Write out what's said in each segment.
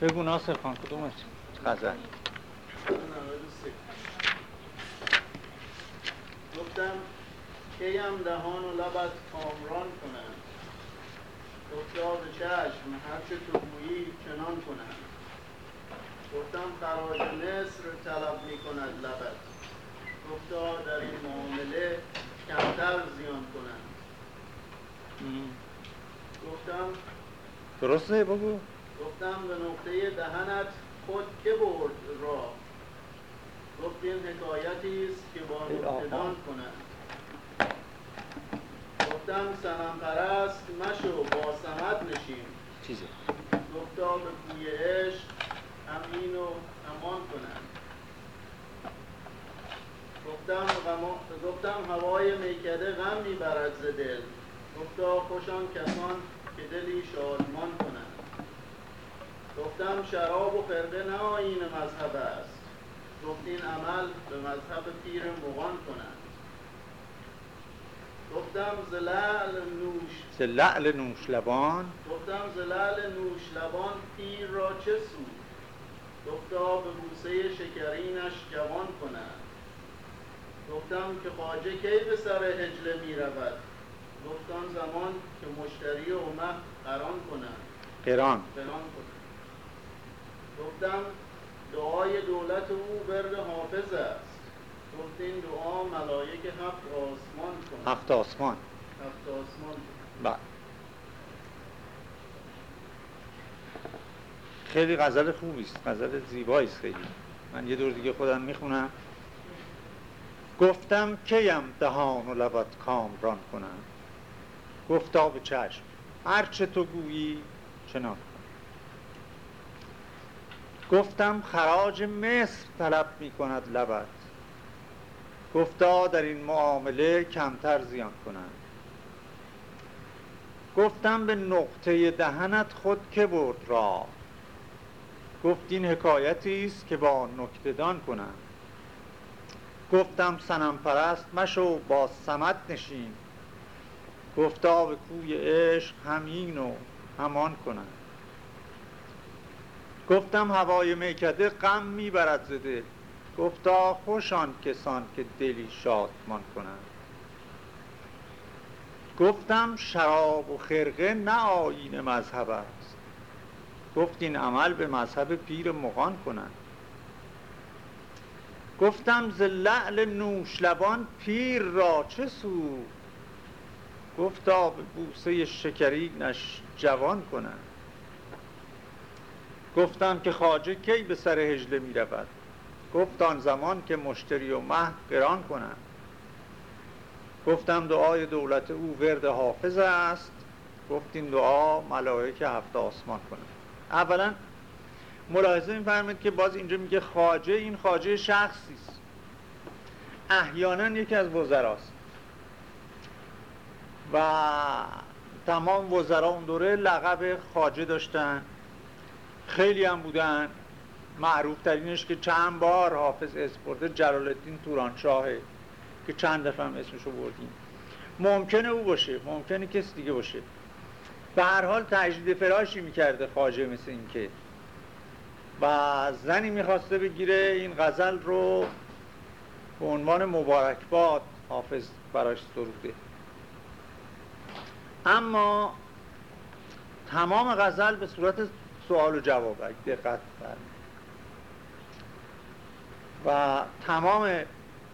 بگو ناصر خان کدومش غزل. گفتم کیم دهان و لبت کامران کنند گفتا به چشم هرچه تو گویی چنان کنند گفتم خراج مصر طلب می کند لبت. گفتا در این معامله کمتر زیان کنند گفتم درسته بگو گفتم به نقطه دهنت خود که برد را. گفت این حکایتی است که با نقطدان کنند گفتم سنم پرست مشو با سمت نشین. چیزه؟ گفتا به کوی عشق امین و امان کنند گفتم, گفتم هوای میکده غم می‌برد ز دل. گفتا خوشان کسان که دلی شادمان کنند. گفتم شراب و خرقه نه آین مذهب است. گفت این عمل به مذهب پیر مغان کنند. گفتم زلال نوش زلال نوش لبان؟ گفتم زلال نوش لبان پیر را چه سود؟ گفتا به بوسه شکرینش جوان کنند. گفتم که خاجه کی به سر هجله می رود؟ گفتان زمان که مشتری و مه قران کنند. قران. قران کنند. گفتم دعای دولت او ورد حافظ است. گفت این دعا ملائک هفت آسمان کن هفت آسمان. هفت آسمان بله. خیلی غزل خوبی است. غزل زیبایی است خیلی. من یه دور دیگه خودم می‌خونم. گفتم کیم دهان و لبت کامران کنم؟ گفتا به چشم. هرچه تو گویی چنان. گفتم خراج مصر طلب می کند لبت. گفتا در این معامله کمتر زیان کنند. گفتم به نقطه دهنت خود که برد را. گفت این حکایتی است که با نکتدان کنند گفتم سنم پرست مشو با سمت نشین. گفتا به کوی عشق همین و همان کنند گفتم هوای میکده غم می‌برد زده گفتا خوشان کسان که دلی شادمان کنند. گفتم شراب و خرقه نه آین مذهب است. گفت این عمل به مذهب پیر مغان کنند. گفتم ز لعل نوش لبان پیر را چه سو؟ گفتا به بوسه شکرینش جوان کنند. گفتم که خاجه کی به سر هجله می رود گفت آن زمان که مشتری و مه قران کنند. گفتم دعای دولت او ورد حافظ است. گفت این دعا ملائک هفت آسمان کنند. اولا ملاحظه میفرمید که باز اینجا میگه خاجه این خاجه شخصی است. احیانا یکی از وزراست. و تمام وزرا اون دوره لقب خاجه داشتن. خیلی هم بودن. معروف ترینش که چند بار حافظ اسپورت جلال الدین تورانشاهه که چند دفعه هم اسمشو بردیم. ممکنه او باشه ممکنه کسی دیگه باشه. به هر حال تجدید فراشی می‌کرده خاجه مثل این که. و زنی می‌خواسته بگیره این غزل رو به عنوان مبارکباد حافظ براش سروده. اما تمام غزل به صورت سوال و جواب دقت و تمام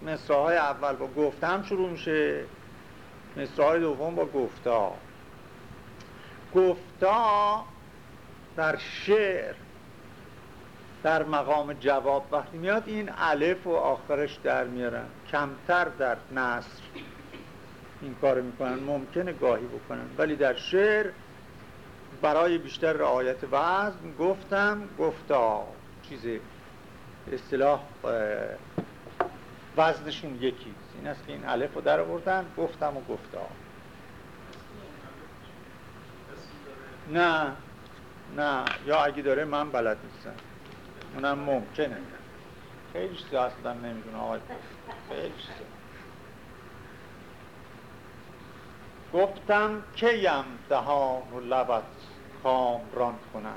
مصراهای اول با گفتم شروع میشه مصراهای دوم با گفتا گفتا در شعر در مقام جواب وقتی میاد این الف و آخرش در میارن. کمتر در نصر. این کار می‌کنن. ممکنه گاهی بکنن. ولی در شعر برای بیشتر رعایت وزن گفتم گفتا. چیزی اصطلاح وزنشون یکی. این است که این الف رو در آوردن گفتم و گفتا. نه نه. یا اگه داره من بلد نیستم. اونم ممکنه. خیلی چیزی اصلا نمی‌دونه آقای خیلی چیزی گفتم کیم دهان و لبت کامران کنند.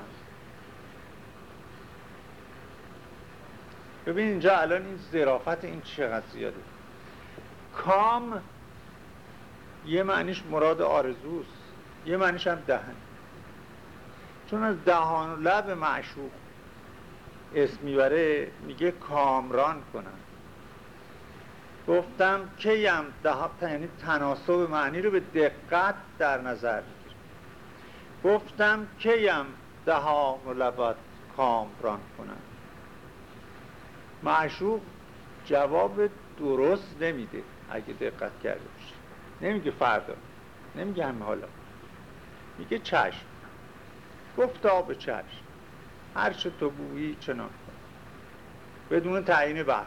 ببین اینجا الان این ظرافت این چقدر زیاده. کام یه معنیش مراد آرزوست یه معنیش هم دهن. چون از دهان و لب معشوق اسم می‌بره میگه کامران کنن گفتم کیم ده یعنی تناسب معنی رو به دقت در نظر گفتم کیم دهان و لبت کامران کنن معشوق جواب درست نمیده. اگه دقت کرده باشه نمیگه فردا. نمیگه همه حالا. میگه چشم. گفتا به چشم. هر چه تو بویی چنان بدون تعیین وقت.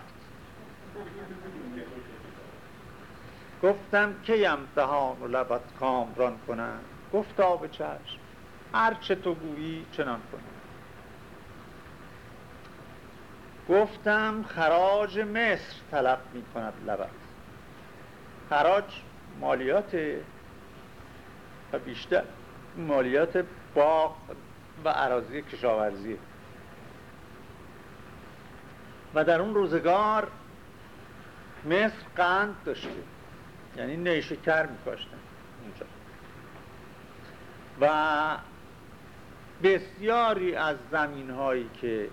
گفتم که دهان و لبت کامران کنم. گفتا به چشم. هر چه تو گویی چنان کنم گفتم خراج مصر طلب می کند لبت. خراج مالیات و بیشتر مالیات باغ و عراضی کشاورزی. و در اون روزگار مصر قند داشته. یعنی نیشکر میکاشتن اونجا. و بسیاری از زمین هایی که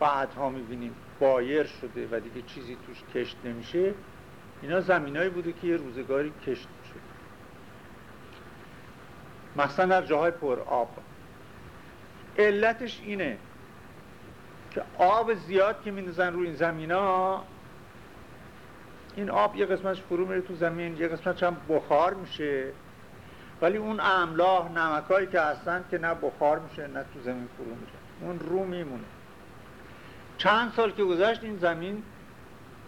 بعدها می‌بینیم بایر شده و دیگه چیزی توش کشت نمیشه اینا زمینایی بوده که یه روزگاری کشت شده مثلا در جاهای پر آب. علتش اینه که آب زیاد که میندازن روی این زمین ها این آب یه قسمتش فرو میره تو زمین یه قسمتش هم بخار میشه. ولی اون املاح نمکایی که هستن که نه بخار میشه نه تو زمین فرو میشه. اون رو میمونه. چند سال که گذشت این زمین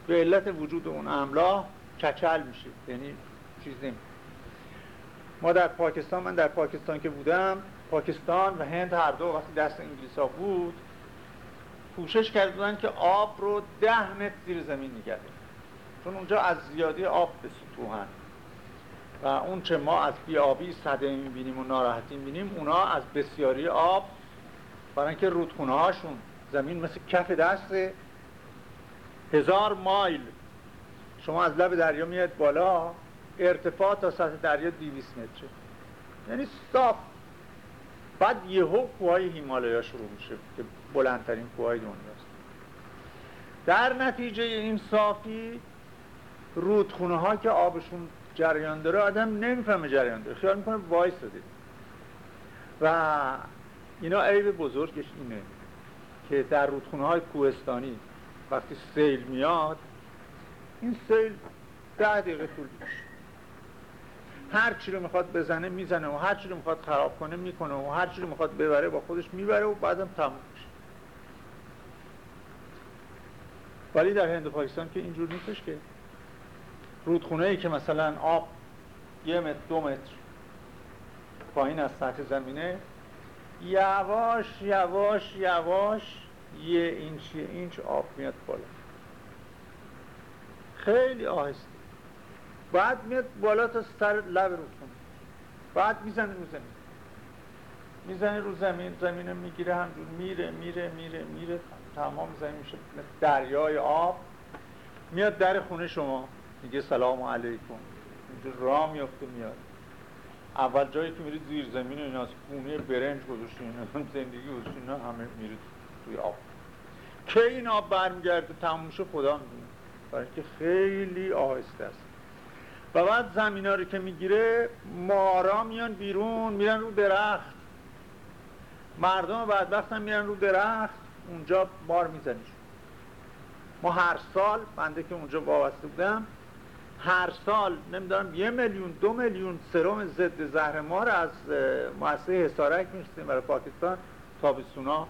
به علت وجود اون املاح کچل میشه. یعنی چیز نمی ما در پاکستان من در پاکستان که بودم پاکستان و هند هر دو وقتی دست انگلیس ها بود کوشش کردن که آب رو ده متر زیر زمین نگه چون اونجا از زیادی آب به سطوحن و اون چه ما از بیابی صده می‌بینیم و ناراحتی می‌بینیم اونا از بسیاری آب برای اینکه رودخونه هاشون زمین مثل کف دست هزار مایل. شما از لب دریا میاد بالا ارتفاع تا سطح دریا دیویس متره یعنی صاف. بعد یهو کوهای هیمالیا شروع میشه که بلندترین کوهای دنیاست. در نتیجه این صافی رودخونه ها که آبشون جریان داره آدم نمی‌فهمه جریان داره خیال می‌کنه وایس داده و اینا عیب بزرگش اینه که در رودخونه های کوهستانی وقتی سیل میاد این سیل ده دقیقه طول هر چی رو می‌خواد بزنه می‌زنه و هر چی رو می‌خواد خراب کنه می‌کنه و هر چی رو می‌خواد ببره با خودش می‌بره و بعدم تموم میشه. ولی در هند و پاکستان که اینجور نیستش که رودخونه ای که مثلا آب یه متر دو متر پایین از سطح زمینه. یواش یواش یواش یه اینچ یه اینچ آب میاد بالا. خیلی آهسته. بعد میاد بالا تا سر لب رودخونه. بعد می‌زنه رو زمین. می‌زنه رو زمین زمین می‌گیره همجور. میره میره میره میره. تمام زمین میشه دریای آب. میاد در خونه شما. میگه سلام علیکم. اینجا راه میفته میاد. اول جایی که میرید زیر زمین اینا از خونه برنج گذاشتین زندگی گذاشتین اینا همه میرید توی آب. که این آب برمیگرده؟ تموم خدا می‌دونه. برای که خیلی آهسته است. و بعد زمین ها رو که می‌گیره مارا میان بیرون میرن رو درخت. مردم بعد هم میرن رو درخت اونجا بار میزنیش. ما هر سال بنده که اونجا وابسته بودم هر سال نمی‌دونم یه میلیون دو میلیون سرم ضد زهر مار از مؤسسه حسارک میشتیم برای پاکستان تابستونا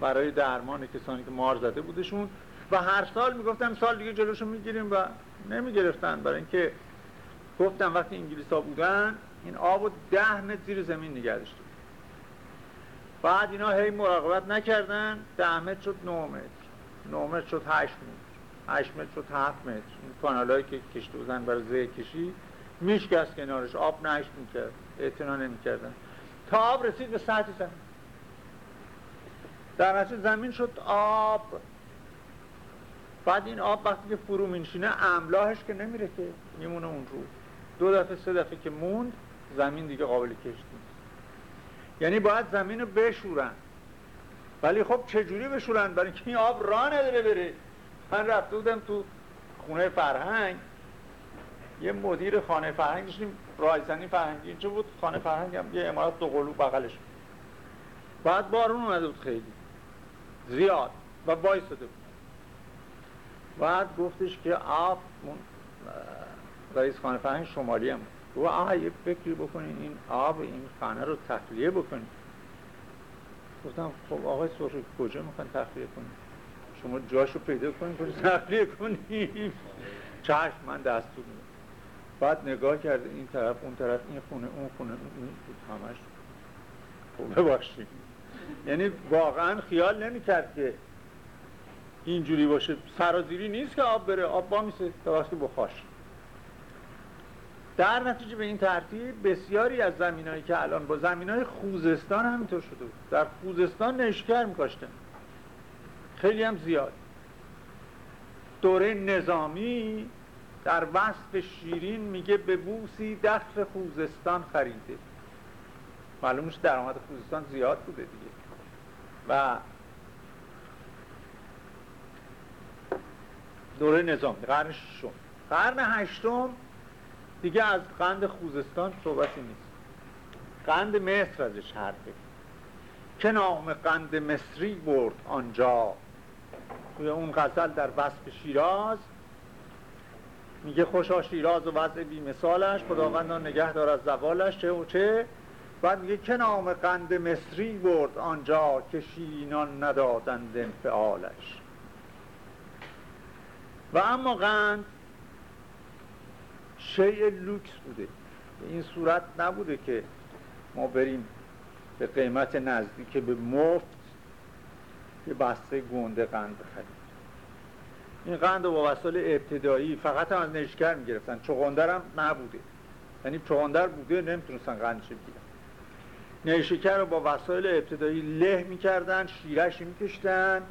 برای درمان کسانی که مار زده بودشون. و هر سال می‌گفتم سال دیگه جلوشو می‌گیریم و نمی‌گرفتن. برای اینکه گفتم وقتی انگلیس ها بودن این آب رو ده متر زیر زمین نگه بعد اینا هی مراقبت نکردن ده متر شد نه متر. متر شد هشت متر. هشت متر شد هفت متر. این کانال که کشته بودن برای زه کشی میشکست کنارش. آب نشت می‌کرد. اعتنا نمی‌کردن. تا آب رسید به سطح زمین. در نتیجه زمین شد آب. بعد این آب وقتی که فرو مینشینه املاحش که نمیره که میمونه اون رو. دو دفعه سه دفعه که موند زمین دیگه قابل کشت نیست. یعنی باید زمین رو بشورن. ولی خب چجوری بشورن؟ برای اینکه این آب راه نداره بره. من رفته بودم تو خونه فرهنگ. یه مدیر خانه فرهنگ داشتیم رایزنی فرهنگی. اینجا بود؟ خانه فرهنگ هم یه امارات دو قلو بغلش. بعد بارون اومده بود خیلی. زیاد. و وایساده بود. بعد گفتش که آب رئیس خانه فرهنگ شمالی هم بود. آه یه فکری بکنین این آب این خانه رو تخلیه بکنین. گفتم خب آقای سرخی کجا می‌خوان تخلیه کنیم شما جاشو پیدا کنیم کجا تخلیه کنیم چشم من دستور میدم بعد نگاه کرده این طرف اون طرف این خونه اون خونه این همش خوبه باشیم یعنی واقعا خیال نمی‌کرد که اینجوری باشه. سرازیری نیست که آب بره. آب با میسه. تا وقتی بخواش در نتیجه به این ترتیب بسیاری از زمینایی که الان با زمین های خوزستان همینطور شده بود. در خوزستان نشکر میکاشتن. خیلی هم زیاد. دوره نظامی در وصف شیرین میگه به بوسی دست خوزستان خریده. معلومش درآمد خوزستان زیاد بوده دیگه. و دوره نظام قرن ششم. قرن هشتم دیگه از قند خوزستان صحبتی نیست. قند مصر ازش حرفه. که نام قند مصری برد آنجا. اون غزل در وصف شیراز. میگه خوشا شیراز و وضع بی مثالش خداوندان نگه دار از زوالش چه و چه. بعد میگه که نام قند مصری برد آنجا که شیرینان ندادند انفعالش. و اما قند شیء لوکس بوده. این صورت نبوده که ما بریم به قیمت نزدیک به مفت یه بسته گنده قند بخریم این قند با وسایل ابتدایی فقط از نشکر می‌گرفتن. چغندر هم نبوده. یعنی چغندر بوده نمی‌تونستن قندش بگیرن. نیشکر رو با وسایل ابتدایی له می‌کردن شیرش میکشتن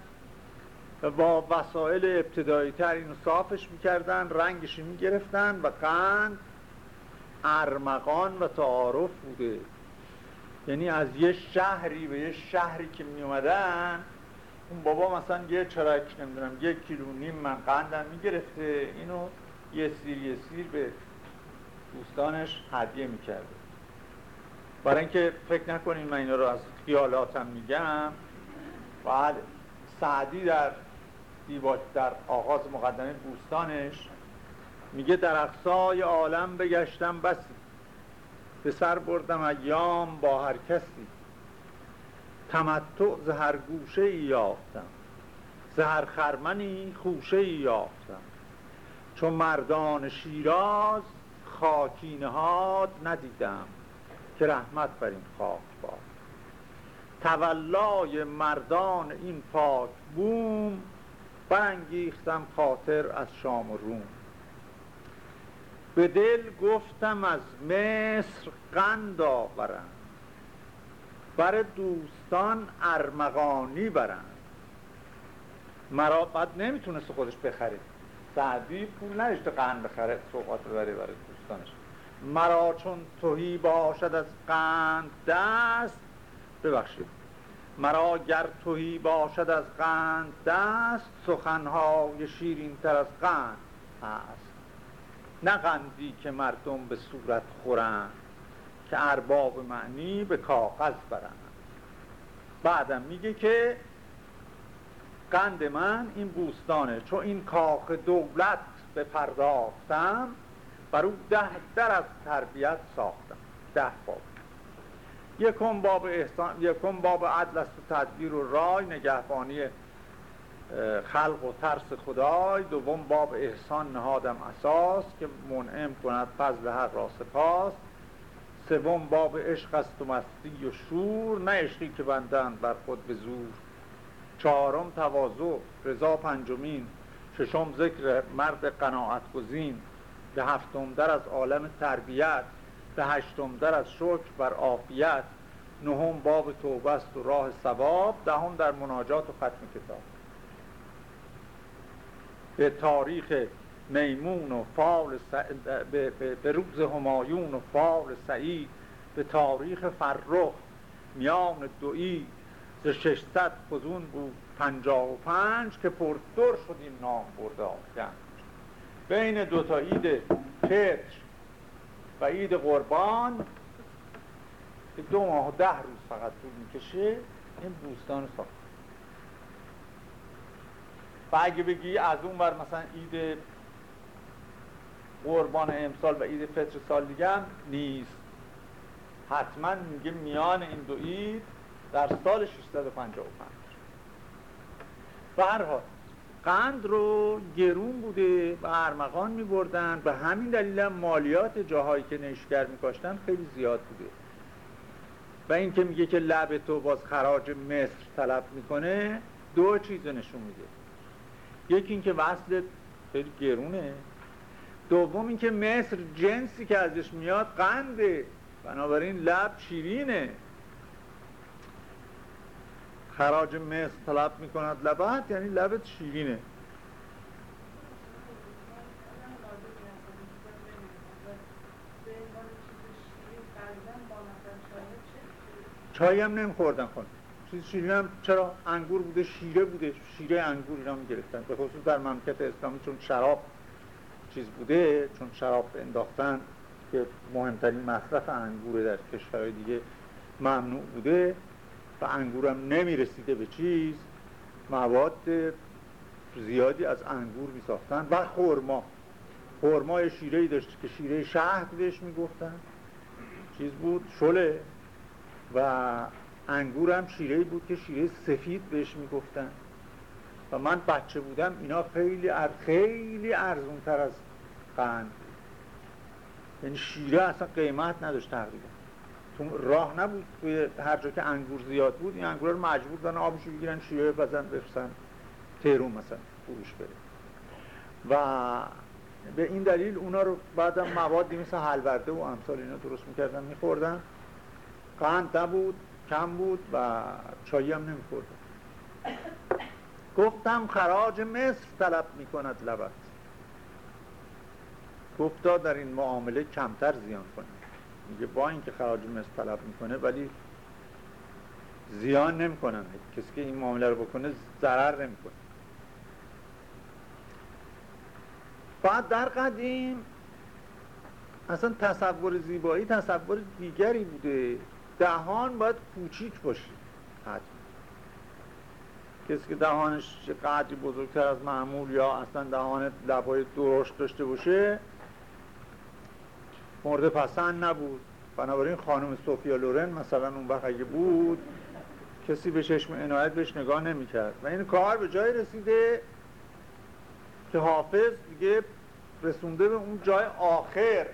با وسایل ابتدایی تر اینو صافش می‌کردن رنگش می‌گرفتن و قند ارمغان و تعارف بوده. یعنی از یه شهری به یه شهری که میومدن اون بابا مثلا یه چرک نمی‌دونم یک کیلو نیم من قندم می‌گرفته اینو یه سیر یه سیر به دوستانش هدیه می‌کرده. برای اینکه فکر نکنیم من اینا رو از خیالاتم میگم بعد سعدی در در آغاز مقدمه بوستانش میگه در اقصای عالم بگشتم بسی به سر بردم ایام با هر کسی. تمتع زهر گوشه ای یافتم. زهر خرمنی خوشه یافتم. چون مردان شیراز خاکی نهاد ندیدم که رحمت بر این خاک باد. تولای مردان این پاک بوم برانگیختم خاطر از شام و روم. به دل گفتم از مصر قند آورم. بر دوستان ارمغانی برند. مرا بعد نمی‌تونست خودش بخرید سعدی پول نداشته قند بخره سوقات ببره برای دوستانش. مرا چون توهی باشد از قند دست ببخشید. مرا گر توهی باشد از قند دست سخنهای شیرین تر از قند هست. نه قندی که مردم به صورت خورند. که ارباب معنی به کاغذ برند بعدم میگه که قند من این بوستانه. چون این کاخ دولت به پرداختم بر او ده در از تربیت ساختم. ده باب. یکم باب احسان یکم باب عدل است و تدبیر و رای نگهبانی خلق و ترس خدای. دوم باب احسان نهادم اساس که منعم کند فضل حق را سپاس. سوم باب عشق است و مستی و شور نه عشقی که بندند بر خود به زور. چهارم تواضع رضا پنجمین ششم ذکر مرد قناعت گزین به هفتم در از عالم تربیت به هشتم در از شکر بر عافیت نهم باب توبه است و راه ثواب دهم در مناجات و ختم کتاب. به تاریخ میمون و فال به... به... روز همایون و فال سعید به تاریخ فرخ میان دویی ز ششصد فزون بود پنجاه و پنج که پردر شد این نام برده بین دو تا عید فطر و عید قربان دو ماه و ده روز فقط طول می‌کشه این بوستان ساخت. و اگه بگی از اون بر مثلا عید قربان امسال و عید فطر سال دیگه هم نیست. حتما میگه میان این دو عید در سال 655 به هر حال قند رو گرون بوده و ارمغان می به همین دلیل مالیات جاهایی که نشگر میکاشتن خیلی زیاد بوده. و این که میگه که لب تو باز خراج مصر طلب می‌کنه دو چیز نشون میده. یکی اینکه وصل خیلی گرونه. دوم اینکه مصر جنسی که ازش میاد قنده. بنابراین لب شیرینه. خراج مصر طلب می‌کند لبت یعنی لبت شیرینه. چایی هم نمیخوردن خون چیز شیرین هم چرا انگور بوده؟ شیره بوده. شیره انگور اینا می‌گرفتن. به خصوص در مملکت اسلامی چون شراب چیز بوده چون شراب انداختن که مهمترین مصرف انگور در کشورهای دیگه ممنوع بوده و انگورم نمی‌رسیده به چیز مواد زیادی از انگور می ساختن و خورما خورمای شیره داشت که شیره شهد بهش می‌گفتن. چیز بود؟ شله. و انگورم شیره بود که شیره سفید بهش می‌گفتن. و من بچه بودم اینا خیلی ار خیلی ارزون تر از قند. یعنی شیره اصلا قیمت نداشت تقریبا. تو راه نبود. توی هر جا که انگور زیاد بود این انگور رو مجبور دارن آبشو بگیرن شیره بزن بفرسن تهرون مثلا فروش بره. و به این دلیل اونا رو بعدم موادی مثل حلورده و امثال اینا درست می‌کردن میخوردن. قند نبود کم بود و چایی هم نمیخوردن. گفتم خراج مصر طلب می‌کند لبت. گفتا در این معامله کمتر زیان کنید میگه با اینکه خراج مصر طلب می‌کنه ولی زیان نمی‌کنن. کسی که این معامله رو بکنه ضرر نمی‌کنه. بعد در قدیم اصلا تصور زیبایی تصور دیگری بوده. دهان باید کوچیک باشه. حتما کسی که دهانش قدری بزرگتر از معمول یا اصلا دهان لبای درشت داشته باشه مورد پسند نبود. بنابراین خانم سوفیا لورن مثلا اون وقت اگه بود کسی به چشم عنایت بهش نگاه نمی‌کرد. و این کار به جای رسیده که حافظ دیگه رسونده به اون جای آخر.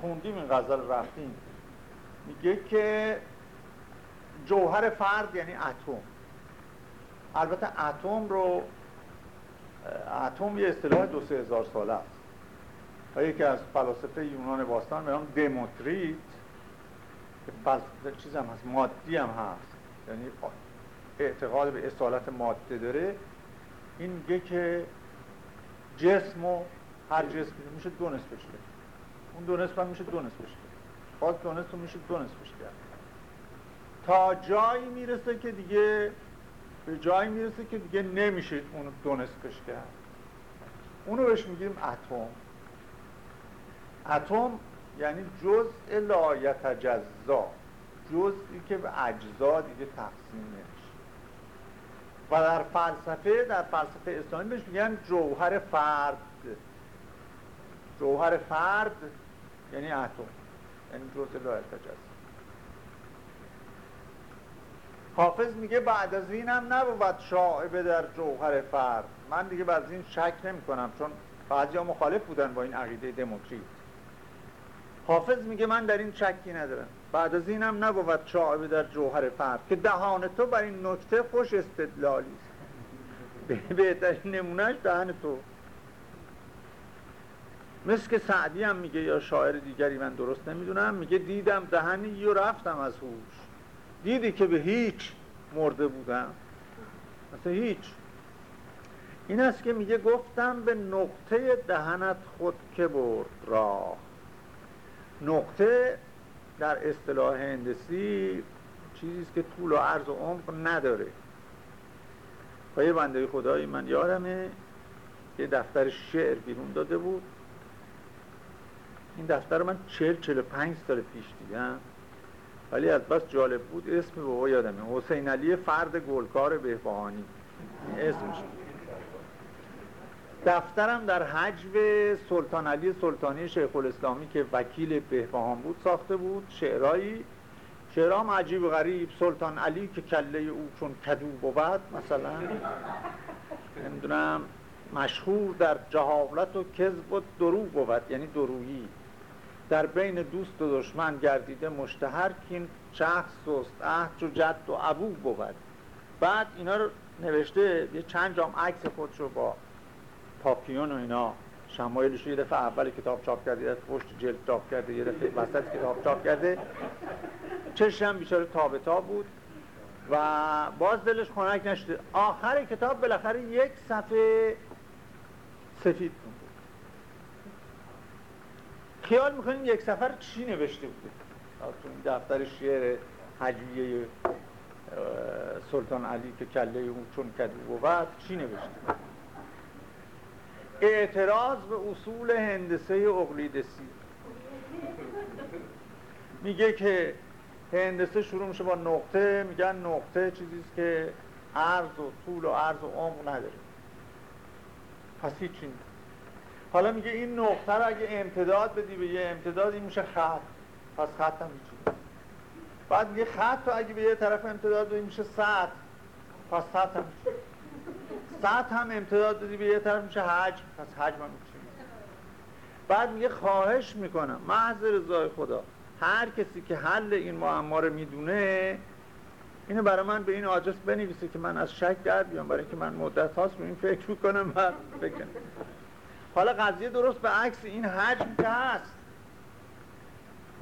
خوندیم این غزل رفتیم. میگه که جوهر فرد یعنی اتم. البته اتم رو اتم یه اصطلاح دو سه هزار ساله است. و یکی از فلاسفه یونان باستان به نام دموتریت که فلسفه چیز هم هست مادی هم هست. یعنی اعتقاد به اصالت ماده داره. این میگه که جسم و هر جسم میشه دو نصفش کرد اون دو نصف هم میشه دو نصفش کرد باز دو نصف میشه دو نصفش کرد تا جایی می‌رسه که دیگه به جایی می‌رسه که دیگه نمیشه اون دو نصفش کرد اونو بهش میگیم اتم. اتم یعنی جزء لا یتجزا جزئی که به اجزا دیگه تقسیم نمیشه. و در فلسفه در فلسفه اسلامی بهش میگن جوهر فرد. جوهر فرد یعنی اتم یعنی جزء لا یتجزا. حافظ میگه بعد از اینم نبود شاعبه در جوهر فرد. من دیگه بعد از این شک نمی کنم چون بعضی مخالف بودن با این عقیده دموکریت حافظ میگه من در این شکی ندارم. بعد از اینم نبود شاعبه در جوهر فرد که دهان تو بر این نکته خوش استدلالی بهترین نمونهش دهان تو. مثل که سعدی هم میگه یا شاعر دیگری من درست نمی‌دونم میگه دیدم دهنی و رفتم از هوش. دیدی که به هیچ مرده بودم. مثلا هیچ. این است که میگه گفتم به نقطه دهنت خود که برد راه. نقطه در اصطلاح هندسی چیزی که طول و عرض و عمق نداره. و یه بنده خدایی من یادمه یه دفتر شعر بیرون داده بود. این دفتر من چل چل پنج سال پیش دیدم. ولی از بس جالب بود اسم بابا یادمه. حسین علی فرد گلکار بهبهانی. اسمش دفترم در حجب سلطان علی سلطانی شیخ الاسلامی که وکیل بهبهان بود ساخته بود شعرهایی شعرام عجیب غریب سلطان علی که کله او چون کدو بود مثلا. نمی‌دونم مشهور در جهالت و کذب و درو بود یعنی درویی. در بین دوست و دشمن گردیده مشتهر کین شخص سست عهد و جد و ابو بود. بعد اینا رو نوشته یه چند جام عکس خودشو با پاپیون و اینا. شمایلش یه دفعه اول کتاب چاپ کرده یه پشت جلد چاپ کرده یه دفعه وسط کتاب چاپ کرده. چشم بیچاره تابتا بود و باز دلش خنک نشده. آخر کتاب بالاخره یک صفحه سفید بود. خیال می‌کنیم یک سفر چی نوشته بوده؟ تو دفتر شعر حجویه سلطان علی که کله اون چون کدو بود چی نوشته؟ اعتراض به اصول هندسه اقلیدسی میگه که هندسه شروع میشه با نقطه میگن نقطه چیزیست که عرض و طول و عرض و عمق نداره. پس هیچی حالا میگه این نقطه رو اگه امتداد بدی به یه امتدادی میشه خط. پس خط هم هیچی بعد میگه خط رو اگه به یه طرف امتداد بدی میشه سطح. پس سطح هم هیچی سطح هم امتداد بدی به یه طرف میشه حجم پس حجم هم هیچی بعد میگه خواهش می‌کنم. محض رضای خدا. هر کسی که حل این معما رو می‌دونه اینو برای من به این آدرس بنویسه که من از شک در بیام. برای اینکه من مدت هاست رو این فکر می‌کنم و بکنم حالا قضیه درست به عکس این حجم که هست.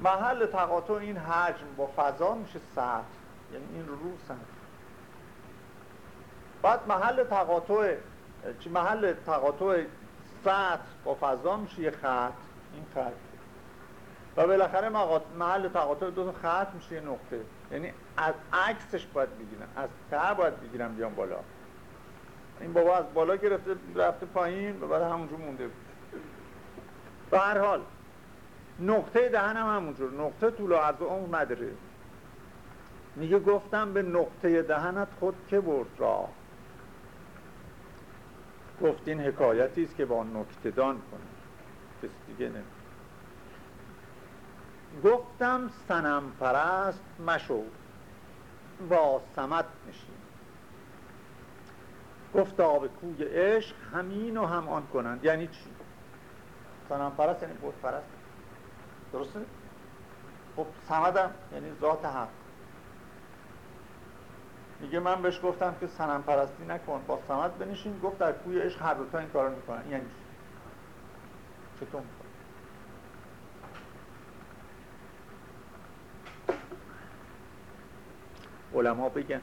محل تقاطع این حجم با فضا میشه سطح یعنی این رو سطح بعد محل تقاطع محل تقاطع سطح با فضا میشه یه خط. این خط. و بالاخره محل تقاطع دو خط میشه یه نقطه. یعنی از عکسش باید بگیرن از ته باید بگیرم بیام بالا. این بابا از بالا گرفته رفته پایین و بعد همونجور مونده بود. به هر حال نقطه دهن هم همونجور. نقطه طول و عرض عمر نداره. میگه گفتم به نقطه دهنت خود که برد را گفت این حکایتی است که با نکته دان کنه کسی دیگه نمی گفتم سنم پرست مشو. و سمت نشین. گفت آب کوی عشق همین و هم آن کنند. یعنی چی؟ سنم پرست یعنی بود پرست. درسته؟ خب سمدم یعنی ذات حق. میگه من بهش گفتم که سنم پرستی نکن با سمد بنشین. گفت در کوی عشق هر دوتا این کارو می‌کنن. یعنی چطور می‌کنن؟ علما بگن.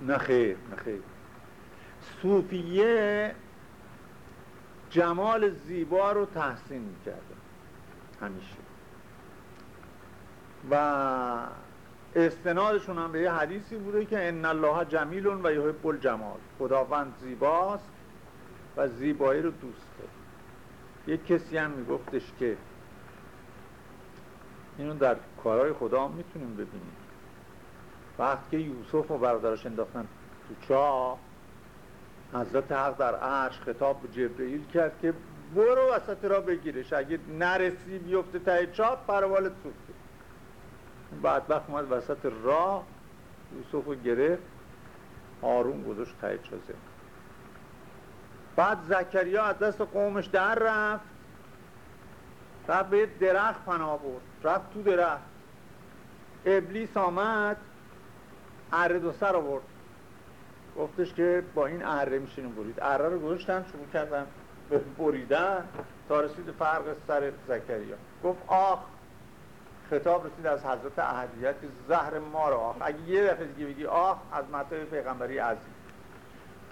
نه خیر نه خیر. صوفیه جمال زیبا رو تحسین می‌کرده. همیشه. و استنادشون هم به یه حدیثی بوده که ان الله جمیل و یحب الجمال. خداوند زیباست و زیبایی رو دوست داره. یک کسی هم میگفتش که اینو در کارهای خدا می‌تونیم ببینیم. وقتی که یوسف و برادرش انداختن تو چاه حضرت حق در عرش خطاب به جبرئیل کرد که برو وسط را بگیرش. اگه نرسی بیفته تای چاپ پروالت سوخته. بعد وقت اومد وسط راه یوسف رو گرفت آروم گذاشت تای چازه بعد زکریا از دست قومش در رفت رفت به درخت پناه برد رفت تو درخت. ابلیس آمد اره دو سر آورد گفتش که با این اره میشینیم برید اره رو گذاشتن شروع کردن به بریدن تا رسید فرق سر زکریا. گفت آخ خطاب رسید از حضرت احدیت که زهر ما رو آخ. اگه یه دفعه دیگه بگی آخ از مطلب پیغمبری عزیز.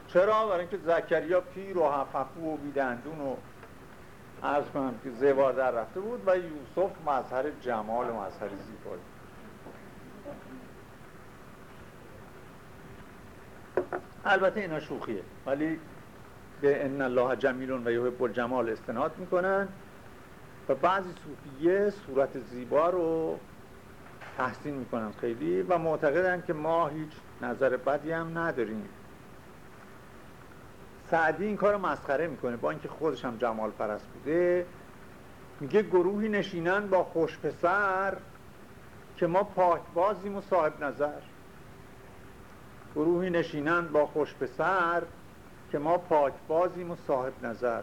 چرا؟ برای اینکه زکریا پیر و هففو و بیدندون و از کنم که زوار در رفته بود و یوسف مظهر جمال و مظهر زیبایی. البته اینا شوخیه ولی به ان الله جمیلون و یحب الجمال استناد می‌کنن. و بعضی صوفیه صورت زیبا رو تحسین می‌کنن خیلی و معتقدن که ما هیچ نظر بدی هم نداریم. سعدی این کار مسخره می‌کنه. با اینکه خودش هم جمال پرست بوده میگه گروهی نشینن با خوش پسر که ما پاکبازیم و صاحب نظر. گروهی نشینن با خوش پسر که ما پاکبازیم و صاحب نظر.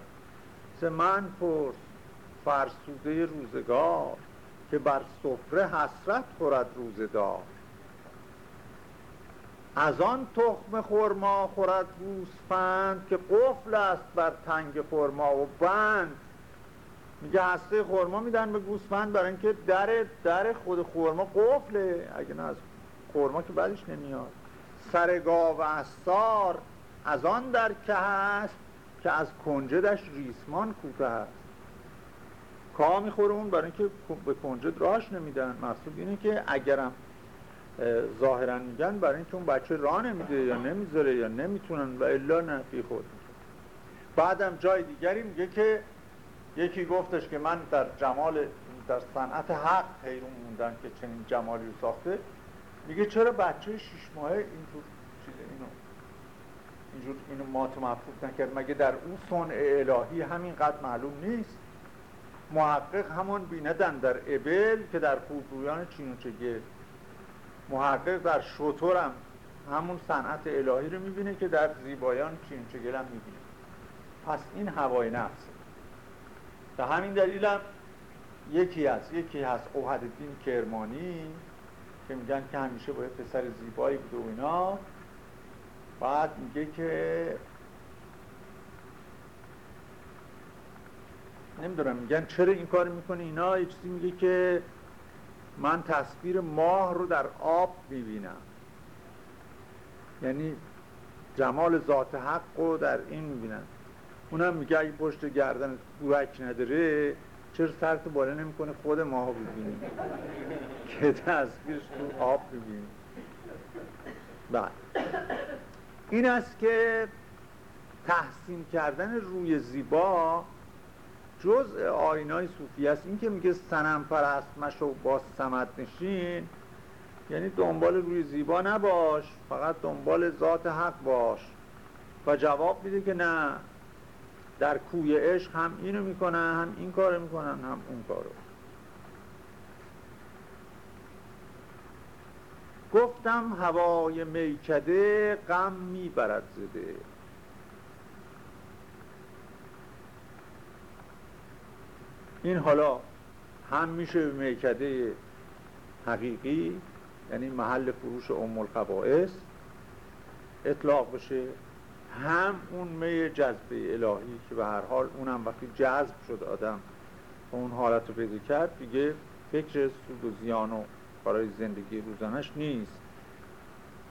ز من پرس. فرسوده روزگار که بر سفره حسرت خورد روزدار از آن تخم خورما خورد گوسفند که قفل است بر تنگ خورما و بند. میگه هسته خورما میدن به گوسفند برای اینکه در در خود خورما قفله. اگه نه از خورما که بعدش نمیاد. سر گاو استار از آن در که هست که از کنجدش ریسمان کوته هست. کا می‌خوره اون برای اینکه به کنجد راش نمیدن. مقصود اینه که اگرم ظاهرا میگن برای اینکه اون بچه راه نمیده یا نمی‌ذاره یا نمی‌تونن و الا نه بی خود بعدم جای دیگری میگه که یکی گفتش که من در جمال در صنعت حق حیرون موندن که چنین جمالی رو ساخته. میگه چرا بچه شیش ماهه اینجور چیز اینو اینجور اینو مات مفروض نکرد؟ مگه در اون صنع الهی همینقدر معلوم نیست؟ محقق همون بیندن در ابل که در خوبرویان چین و چگه محقق در شطور همون صنعت الهی رو می‌بینه که در زیبایان چین و چگل هم می‌بینه. پس این هوای نفسه به همین دلیل هم یکی هست یکی هست اوهد الدین کرمانی که میگن که همیشه باید پسر زیبایی بوده و اینا بعد میگه که نمی‌دونم میگن چرا این کار می‌کنه اینا یه چیزی میگه که من تصویر ماه رو در آب می‌بینم. یعنی جمال ذات حق رو در این می‌بینم. اونم میگه اگه پشت گردن گوهک نداره چرا سرت بالا نمی‌کنه؟ خود ماه ببینیم که تصویرش تو آب ببینیم بعد. این است که تحسین کردن روی زیبا جز آینای صوفی است. این که میگه سنم پرست مشو با سمت نشین یعنی دنبال روی زیبا نباش فقط دنبال ذات حق باش. و جواب میده که نه در کوی عشق هم اینو می‌کنن هم این کارو می‌کنن هم اون کارو. گفتم هوای میکده غم می‌برد زده. این حالا هم میشه میکده حقیقی یعنی محل فروش ام القبائس اطلاق بشه. هم اون می جذبه الهی که به هر حال اونم وقتی جذب شد آدم و اون حالت رو پیدا کرد دیگه فکر سود و زیان و برای زندگی روزانش نیست.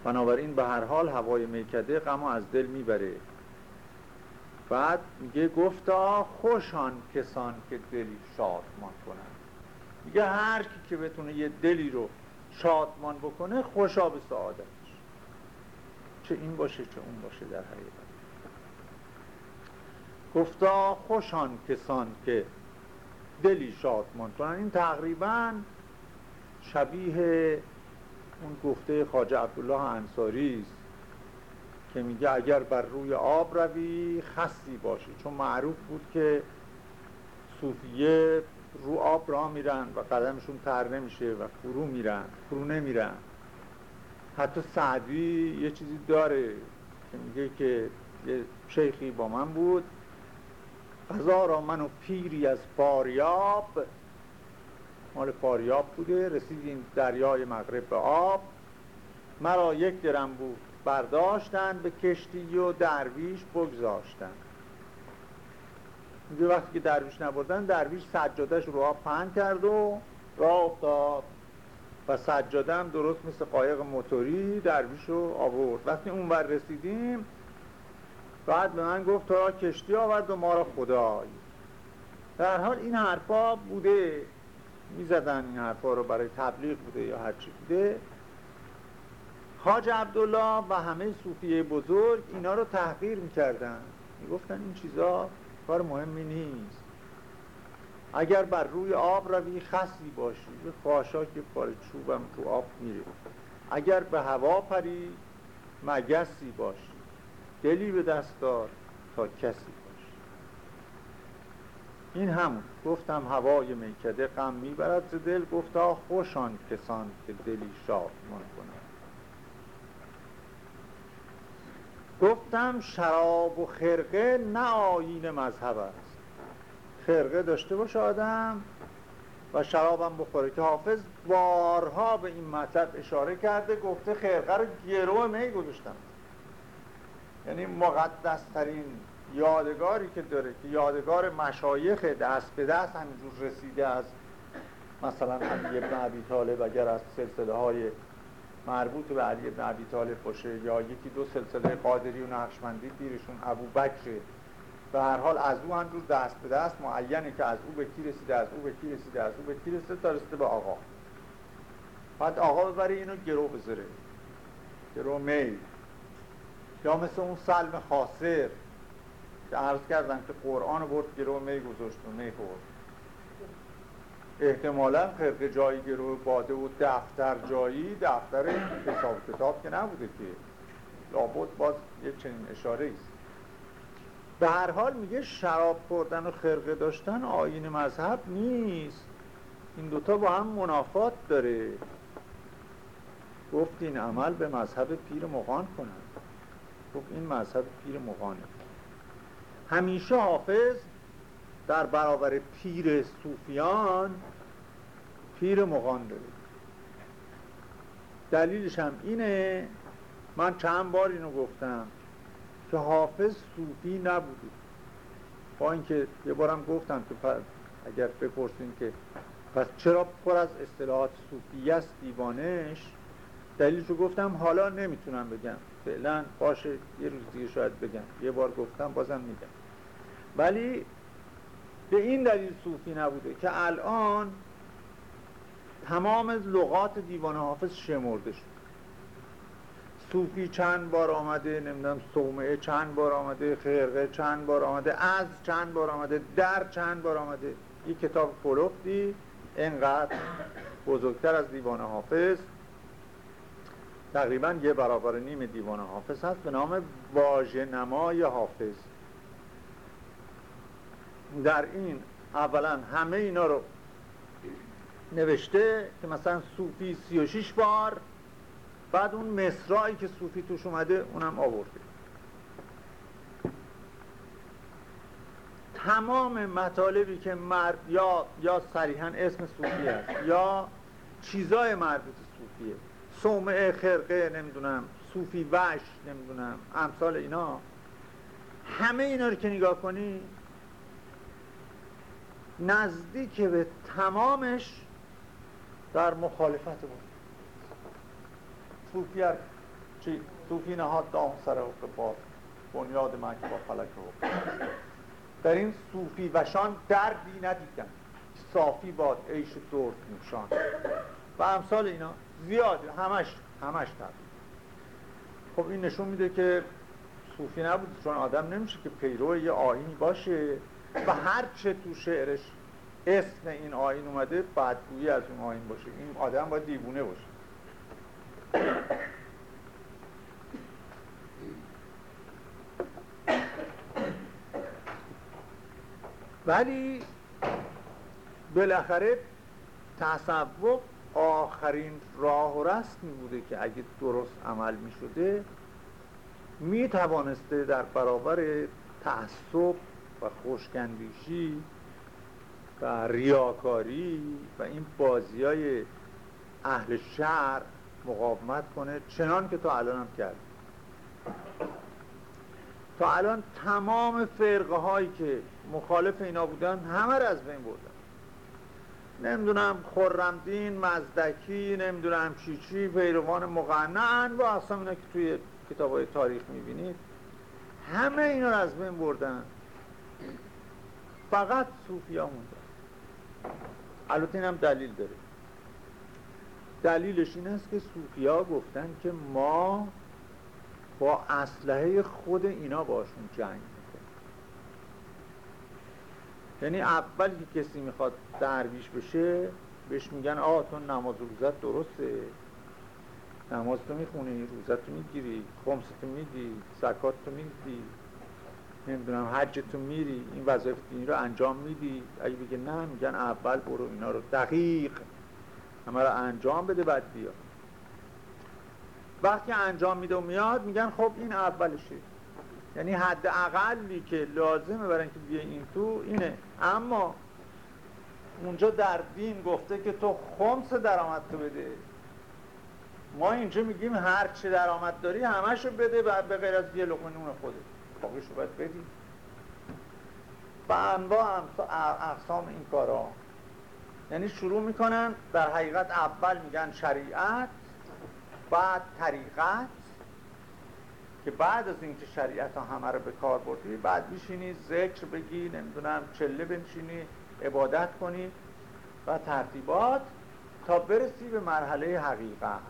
بنابراین به هر حال هوای میکده غم از دل می‌بره. بعد میگه گفتا خوشان کسان که دلی شادمان کنن میگه هر کی که بتونه یه دلی رو شادمان بکنه خوشا به سعادتش. چه این باشه چه اون باشه در حقیقت. گفتا خوشان کسان که دلی شادمان کنن این تقریبا شبیه اون گفته خاجه عبدالله انصاری است. که میگه اگر بر روی آب روی خستی باشه چون معروف بود که صوفیه رو آب را میرن و قدمشون تر نمیشه و فرو میرن فرو نمیرن. حتی سعدی یه چیزی داره که میگه که یه شیخی با من بود. قضا را منو پیری از فاریاب مال فاریاب بوده رسیدیم دریای مغرب به آب. مرا یک درم بود. برداشتن به کشتی و درویش بگذاشتن. میگه وقتی که درویش نبردن درویش سجادش رو آب پهن کرد و راه افتاد. و سجاده هم درست مثل قایق موتوری درویش رو آورد. وقتی اون بر رسیدیم بعد به من گفت تو کشتی آورد و ما را خدای در حال این حرفا بوده. می‌زدن این حرفا رو برای تبلیغ بوده یا هرچی بوده. حاج عبدالله و همه صوفیه بزرگ اینا رو تحقیر می‌کردن. می‌گفتن این چیزا کار مهمی نیست. اگر بر روی آب روی خصی باشی یه خاشاک یه پاره چوبم تو آب میره اگر به هوا پری مگسی باشی. دلی به دست دار تا کسی باشی. این همون. گفتم هوای میکده غم می‌برد ز دل گفتا خوشان کسان که دلی شادمان کنند گفتم شراب و خرقه نه آیین مذهب است. خرقه داشته باشه آدم و شرابم بخوره که حافظ بارها به این مطلب اشاره کرده گفته خرقه رو گروه می گذاشتم. یعنی مقدس ترین یادگاری که داره که یادگار مشایخ دست به دست همینجور رسیده از مثلا علی ابن عبی طالب اگر از سلسله های مربوط به علی ابن عبی طالب باشه یا یکی دو سلسله قادری و نقشمندی پیرشون ابو بکر. به هر حال از او همجور دست به دست معینه که از او به کی رسیده از او به کی رسیده از او به کی رسیده تا رسیده به آقا. بعد آقا ببره اینو گرو بذاره. گرو میل. یا مثل اون سلم خاصر که عرض کردن که قرآن برد گرو می گذاشت و می خورد احتمالا خرق جایی گرو باده و دفتر جایی دفتر حساب کتاب که نبوده که. لابد باز یه چنین اشاره است به هر حال میگه شراب خوردن و خرقه داشتن آین مذهب نیست. این دوتا با هم منافات داره. گفت این عمل به مذهب پیر مغان کنند گفت این مذهب پیر مغانه. همیشه حافظ در برابر پیر صوفیان پیر مغان داره دلیلش هم اینه من چند بار اینو گفتم که حافظ صوفی نبوده. با اینکه یه بارم گفتم که اگر بپرسیم که پس چرا پر از اصطلاحات صوفی است دیوانش دلیلشو گفتم حالا نمی‌تونم بگم. فعلا باشه یه روز دیگه شاید بگم. یه بار گفتم بازم میگم. ولی به این دلیل صوفی نبوده که الان تمام لغات دیوان حافظ شمرده شد. صوفی چند بار آمده نمی‌دونم صومعه چند بار آمده خرقه چند بار آمده از چند بار آمده در چند بار آمده. یک کتاب فلوفتی اینقدر بزرگتر از دیوان حافظ. تقریبا یه برابر نیم دیوان حافظ هست به نام واژه نمای حافظ. در این اولا همه اینا رو نوشته که مثلا صوفی سی و شیش بار بعد اون مصرایی که صوفی توش اومده اونم آورده. تمام مطالبی که مرد یا یا صریحا اسم صوفی است یا چیزای مربوط صوفیه. صومعه خرقه نمی‌دونم صوفی وش نمی‌دونم امثال اینا. همه اینا رو که نگاه کنی نزدیک به تمامش در مخالفت بود صوفی چی؟ صوفی نهاد دام سر حق بار بنیاد مکه با فلک حق. در این صوفی وشان دردی ندیدن صافی باد عیش درد نوشان و امثال اینا زیاد همش همش تر خب این نشون میده که صوفی نبود چون آدم نمیشه که پیرو یه آینی باشه. و هر چه تو شعرش اسم این آین اومده بدگویی از اون آین باشه. این آدم باید دیوونه باشه. ولی بالاخره تصوف آخرین راه و رسمی بوده که اگه درست عمل می شده می توانسته در برابر تعصب و خوشگندیشی و ریاکاری و این بازی های اهل شهر مقاومت کنه چنان که تا الان هم کرد. تا الان تمام فرقه هایی که مخالف اینا بودن همه را از بین بردن. نمی‌دونم خورمدین مزدکی نمی‌دونم چی چی پیروان مقنعن. و اصلا اینا که توی کتاب های تاریخ می‌بینید همه اینا رو از بین بردن. فقط صوفی ها موندن البته این هم دلیل داره. دلیلش این است که صوفی ها گفتن که ما با اسلحه خود اینا باشون جنگ یعنی اول که کسی می‌خواد درویش بشه بهش میگن آه تو نماز روزت درسته. نماز تو می‌خونی روزت تو می‌گیری خمس تو میدی زکات تو میدی. نمی‌دونم تو میری این وظایف دینی رو انجام میدی. اگه بگه نه میگن اول برو اینا رو دقیق. همه رو انجام بده بعد بیا. وقتی انجام میده و میاد میگن خب این اولشه. یعنی حد اقلی که لازمه برای اینکه بیای این تو اینه. اما اونجا در دین گفته که تو خمس درآمد تو بده. ما اینجا میگیم هر چه درآمد داری همشو بده بعد به غیر از یه لقمه نون خودت. باقیشو باید بدی و انواع اقسام این کارا. یعنی شروع می‌کنن در حقیقت اول میگن شریعت بعد طریقت که بعد از اینکه شریعت ها همه رو به کار بردی بعد میشینی ذکر بگی نمی‌دونم چله بنشینی عبادت کنی و ترتیبات تا برسی به مرحله حقیقت.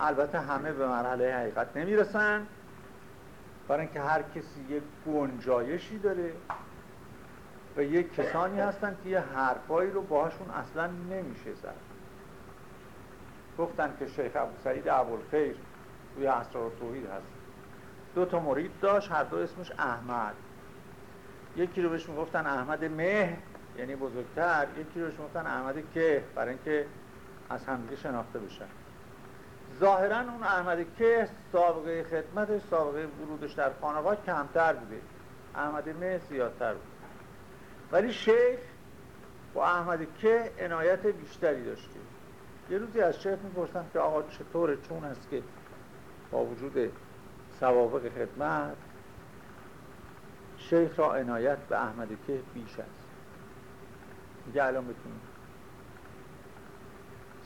البته همه به مرحله حقیقت نمی‌رسن. برای اینکه هر کسی یک گنجایشی داره و یک کسانی هستن که یه حرفایی رو باهاشون اصلا نمیشه زد. گفتن که شیخ ابو سعید ابوالخیر توی اسرار توحید هست. دو تا مرید داشت هر دو اسمش احمد. یکی رو بهش می‌گفتن احمد مه یعنی بزرگتر. یکی رو بهش می‌گفتن احمد که برای اینکه از همدیگه شناخته بشن. ظاهرا اون احمد که سابقه خدمتش سابقه ورودش در خانقاه کمتر بوده. احمد مه زیادتر بود. ولی شیخ با احمد که عنایت بیشتری داشته. یه روزی از شیخ می‌پرسن که آقا چطوره چون است که با وجود سوابق خدمت شیخ را عنایت به احمد که بیش است. میگه الان بتونیم.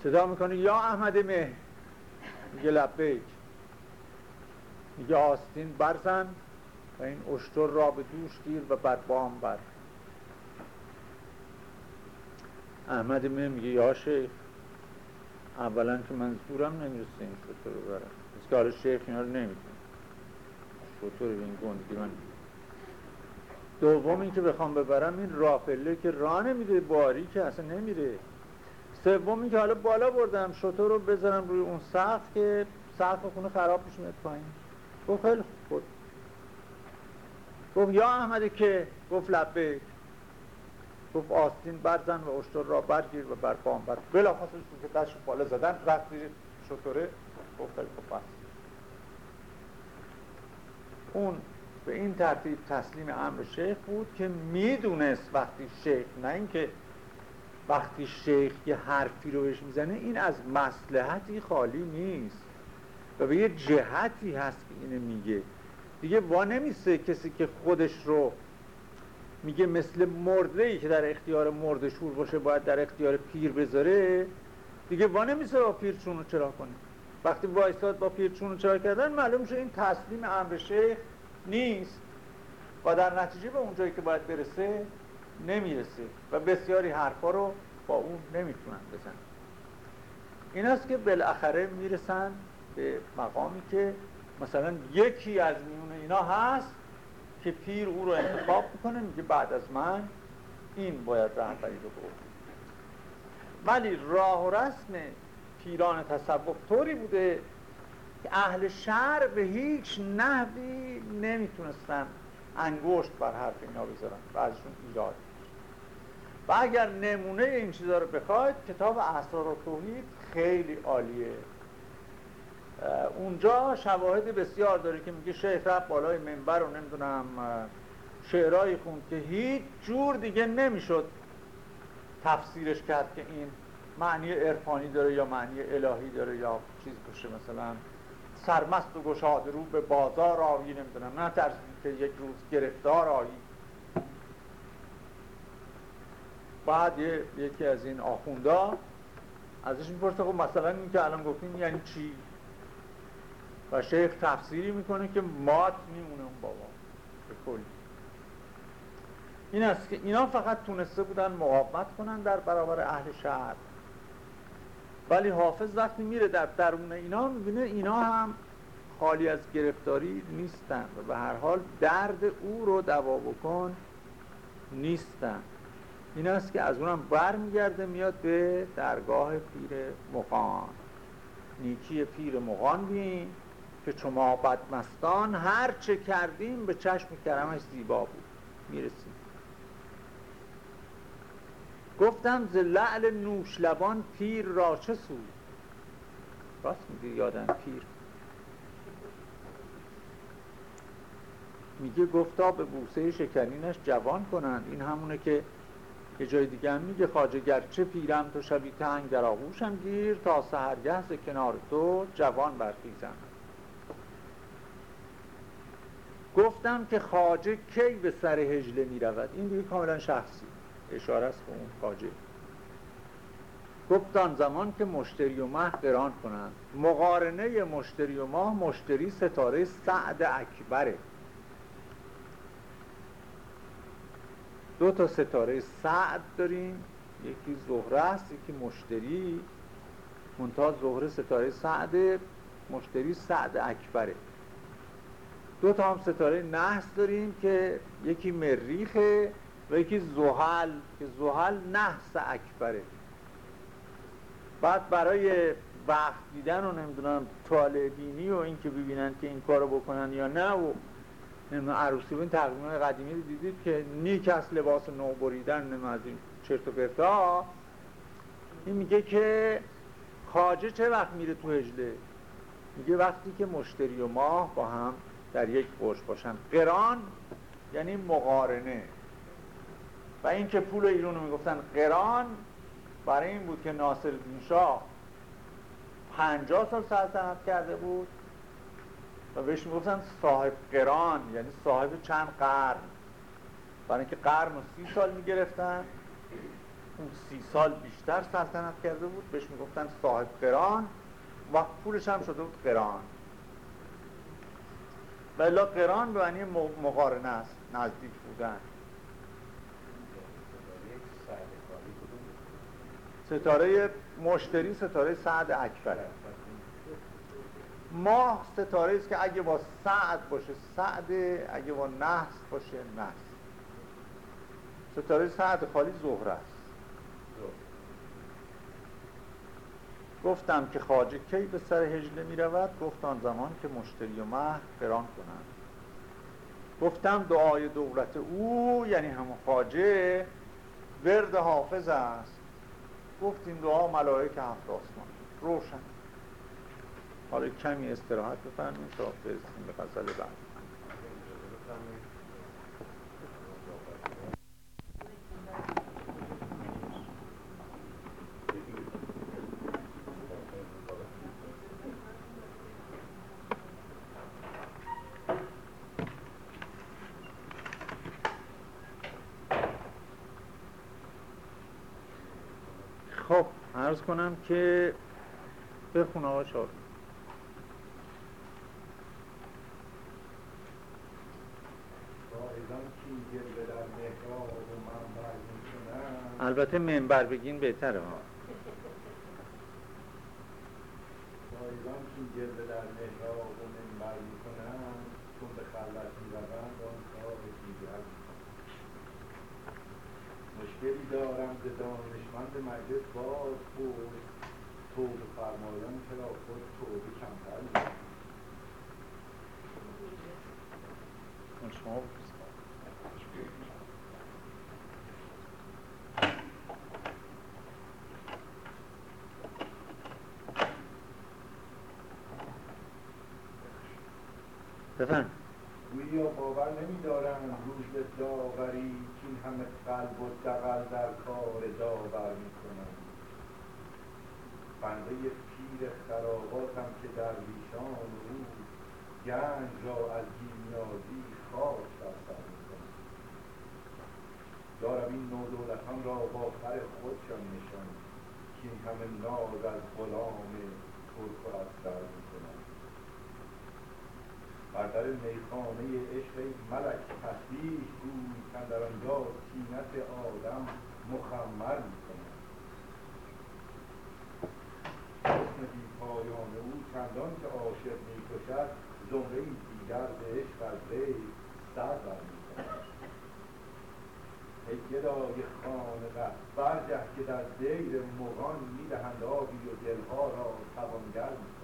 صدا می‌کنه یا احمد مه میگه لبیک. میگه آستین برزن و این اشتر را به دوش گیر و بر بام بر. احمد مه میگه یا شیخ اولا که من زورم نمی‌رسه این شطور رو برم. از که شیخ اینا رو نمی‌تونه شطور این گندگی من دوم این که بخوام ببرم این رافله که راه نمیده باری که اصلا نمیره. سوم که حالا بالا بردم شطور رو بذارم روی اون سقف که سقف خونه خراب میشه میاد پایین. گفت خیلی خود گفت یا احمد که گفت لبه گفت آستین برزن و اشتر را برگیر و بر بام بر. بلا خواستش که دستش بالا زدن رفت زیر شطوره گفت خیلی خوب اون به این ترتیب تسلیم امر شیخ بود که می‌دونست وقتی شیخ نه اینکه وقتی شیخ یه حرفی رو بهش می‌زنه این از مسلحتی خالی نیست. و به یه جهتی هست که اینو میگه. دیگه وا نمیسته کسی که خودش رو میگه مثل مرده ای که در اختیار مرد شور باشه باید در اختیار پیر بذاره. دیگه وا نمیسته با پیر چونو چرا کنه. وقتی وایستاد با پیر چونو چرا کردن معلوم میشه این تسلیم امر شیخ نیست. و در نتیجه به اونجایی که باید برسه نمی‌رسه و بسیاری حرفا رو با اون نمی‌تونن بزن این است که بالاخره می‌رسن به مقامی که مثلا یکی از میون اینا هست که پیر او رو انتخاب می‌کنه میگه بعد از من این باید رهبری رو بود ولی راه و رسم پیران تصوف طوری بوده که اهل شهر به هیچ نحوی نمی‌تونستن انگشت بر حرف اینا بذارن و ازشون ایراد. و اگر نمونه این چیزا رو بخواید کتاب اسرار و توحید خیلی عالیه. اونجا شواهد بسیار داره که میگه شیخ رفت بالای منبر و نمی‌دونم شعرهایی خوند که هیچ جور دیگه نمی‌شد تفسیرش کرد که این معنی عرفانی داره یا معنی الهی داره یا چیز باشه. مثلا سرمست و گشاده رو به بازار آیی نمی‌دونم. نه ترسید که یک روز گرفتار آیی بعد یکی از این آخوندا ازش می‌پرسه خب مثلا این که الان گفتیم یعنی چی؟ و شیخ تفسیری می‌کنه که مات میمونه اون بابا به کلی. این است که اینا فقط تونسته بودن مقاومت کنن در برابر اهل شهر. ولی حافظ وقتی میره در درون اینا می‌بینه اینا هم خالی از گرفتاری نیستن و به هر حال درد او رو دوا بکن نیستن. این است که از اونم بر میگرده میاد به درگاه پیر مقان نیکی پیر مقان بین که شما بدمستان هر چه کردیم به چشم کرمش زیبا بود. می‌رسیم. گفتم ز لعل پیر را چه سود؟ راست میگه یادم پیر. میگه گفتا به بوسه شکرینش جوان کنند. این همونه که یه جای دیگه هم میگه خاجه گرچه پیرم تو شبی تنگ در آغوشم گیر تا سهرگه ز کنار تو جوان برخیزم. گفتم که خاجه کی به سر هجله می‌رود؟ این دیگه کاملا شخصی. اشاره است به اون خاجه گفتان زمان که مشتری و ماه قران کنند. مقارنه مشتری و ماه مشتری ستاره سعد اکبره. دو تا ستاره سعد داریم. یکی زهره است یکی مشتری. منتها زهره ستاره سعد مشتری سعد اکبره. دو تا هم ستاره نحس داریم که یکی مریخه و یکی زحل که زحل نحس اکبره. بعد برای وقت دیدن و نمی‌دونم طالبینی و اینکه ببینن که این کارو بکنن یا نه و عروسی این تقویم قدیمی رو دیدید که نیک از لباس نو بریدن از این چرت و پرتا این میگه که خاجه چه وقت میره تو هجله؟ میگه وقتی که مشتری و ماه با هم در یک برش باشن. قران یعنی مقارنه. و اینکه پول ایران رو می‌گفتن قران برای این بود که ناصر شاه پنجاه سال سلطنت کرده بود. و بهش می‌گفتن صاحب قران یعنی صاحب چند قرن. برای اینکه قرن و سی سال می‌گرفتن. اون سی سال بیشتر سلطنت کرده بود. بهش می‌گفتن صاحب قران و پولش هم شده بود قران ولی قران به معنی مقارنه است نزدیک بودن. ستاره مشتری ستاره سعد اکبره ماه ستاره است که اگه با سعد باشه سعد اگه با نحس باشه نحس. ستاره سعد خالی زهره است. گفتم که خاجه کی به سر هجله می رود؟ گفت آن زمان که مشتری و مه قران کنند. گفتم دعای دولت او یعنی همون خاجه ورد حافظ است. گفت این دعا ملائک هفت آسمان روشن. حالا کمی استراحت بفرمایید تا برسیم به فصل بعد. خب عرض کنم که بخون آقا شاید البته منبر بگین بهتره ها. به مشکلی دارم ز دانشمند مجلس باز بود توبه فرمایان چرا خود توبه کمتر می‌کنن شما بفرم. گویا باور نمیدارم روز داوری که این همه قلب و دقل در کار داور می‌کنم. بنده پیر خراباتم که در ویشان رو گنج را از گیمیازی خاک در سر می‌کنم. دارم این نو دولتان را با خر خودشان نشان که این همه ناز از غلام ترک و از سر بر در میخانه عشق ملک تسبیح گوی در آنجا تینت آدم مخمر می‌کنم حسن بی پایان او چندان که عاشق می‌کشد زمره دیگر به عشق از وی سر برمیکنم ای گدای خانقه برجه که در دیر مغان می‌دهند آبی و دلها را توانگر می‌کنند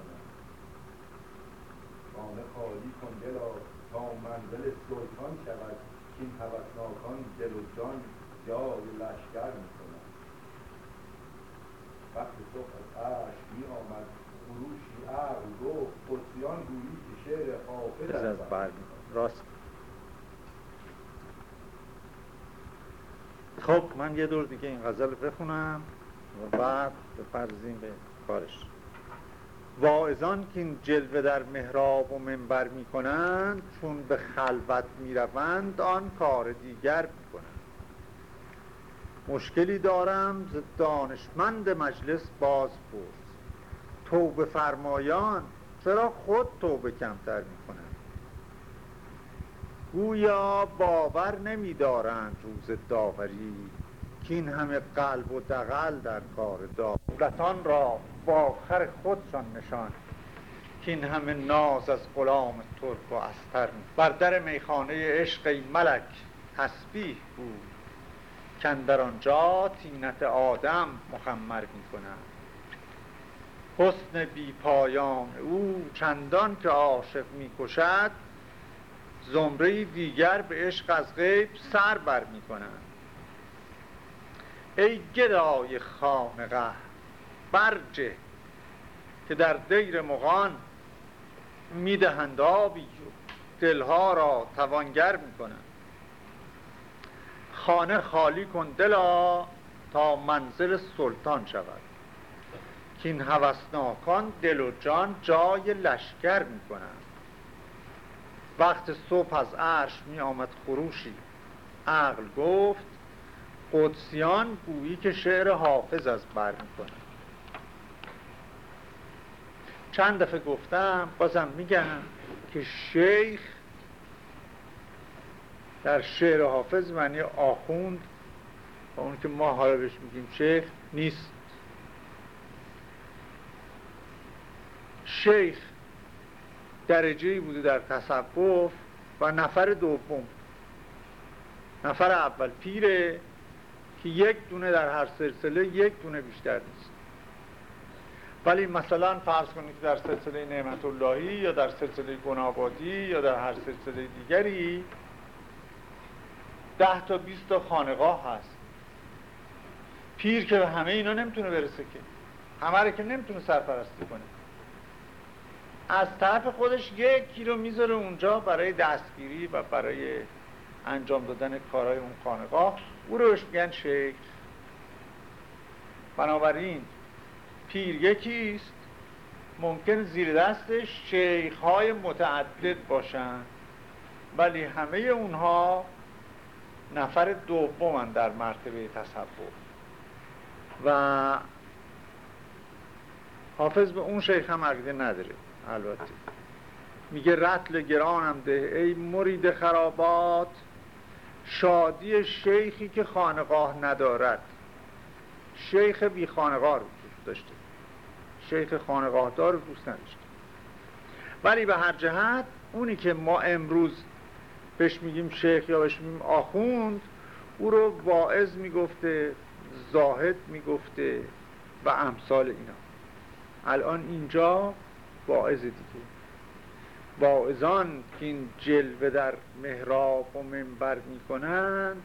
خانه خالی کن دلا تا منزل سلطان شود. که این هوسناکان دل و جان جای لشکر می‌کنند. وقت صبح از عشق می آمد خروشی عقل گفت قدسیان گویی که شعر حافظ از بر راست. خب من یه دور دیگه این غزل بخونم و بعد بپرزیم به کارش. واعظان که این جلوه در محراب و منبر می کنند چون به خلوت می روند آن کار دیگر می کنند مشکلی دارم ز دانشمند مجلس باز پرس. توبه فرمایان چرا خود توبه کمتر می کنند گویا باور نمیدارند روز داوری که این همه قلب و دقل در کار دولتان را. با خر خودشان نشان. که این همه ناز از غلام ترک و استر بر در میخانه عشق ملک تسبیح بود. در آنجا تینت آدم مخمر می کنند حسن بی پایان او چندان که عاشق می کشد زمره دیگر به عشق از غیب سر بر می کنند ای گدای خانقه برجه که در دیر مغان می‌دهند آبی دلها را توانگر می‌کنند. خانه خالی کن دلا تا منزل سلطان شود. که این هوسناکان دل و جان جای لشکر می‌کنند. وقت صبح از عرش می آمد خروشی. عقل گفت قدسیان گویی که شعر حافظ از بر می چند دفعه گفتم بازم میگم که شیخ در شعر حافظ معنی آخوند و اون که ما حالا بهش میگیم شیخ نیست. شیخ درجه بوده در تصوف و نفر دوم نفر اول پیره که یک دونه در هر سلسله یک دونه بیشتر نیست. ولی مثلا فرض کنید که در سلسله نعمت اللهی یا در سلسله گنابادی یا در هر سلسله دیگری ده تا بیست تا خانقاه هست. پیر که به همه اینا نمی‌تونه برسه که. همه که نمی‌تونه سرپرستی کنه. از طرف خودش یک رو می‌ذاره اونجا برای دستگیری و برای انجام دادن کارهای اون خانقاه. او رو میگن شیخ. بنابراین پیر یکیست. ممکن زیر دستش شیخ های متعدد باشن ولی همه اونها نفر دومن در مرتبه تصور و حافظ به اون شیخ هم عقیده نداره البته. میگه رتل گرانم ده ای مرید خرابات شادی شیخی که خانقاه ندارد. شیخ بی خانقاه رو داشته. شیخ خانقاه دار رو دوست نداشته ولی به هر جهت اونی که ما امروز بهش میگیم شیخ یا بهش میگیم آخوند او رو واعظ می‌گفته زاهد می‌گفته و امثال اینا. الان اینجا واعظ دیگه. واعظان که این جلوه در محراب و منبر می‌کنند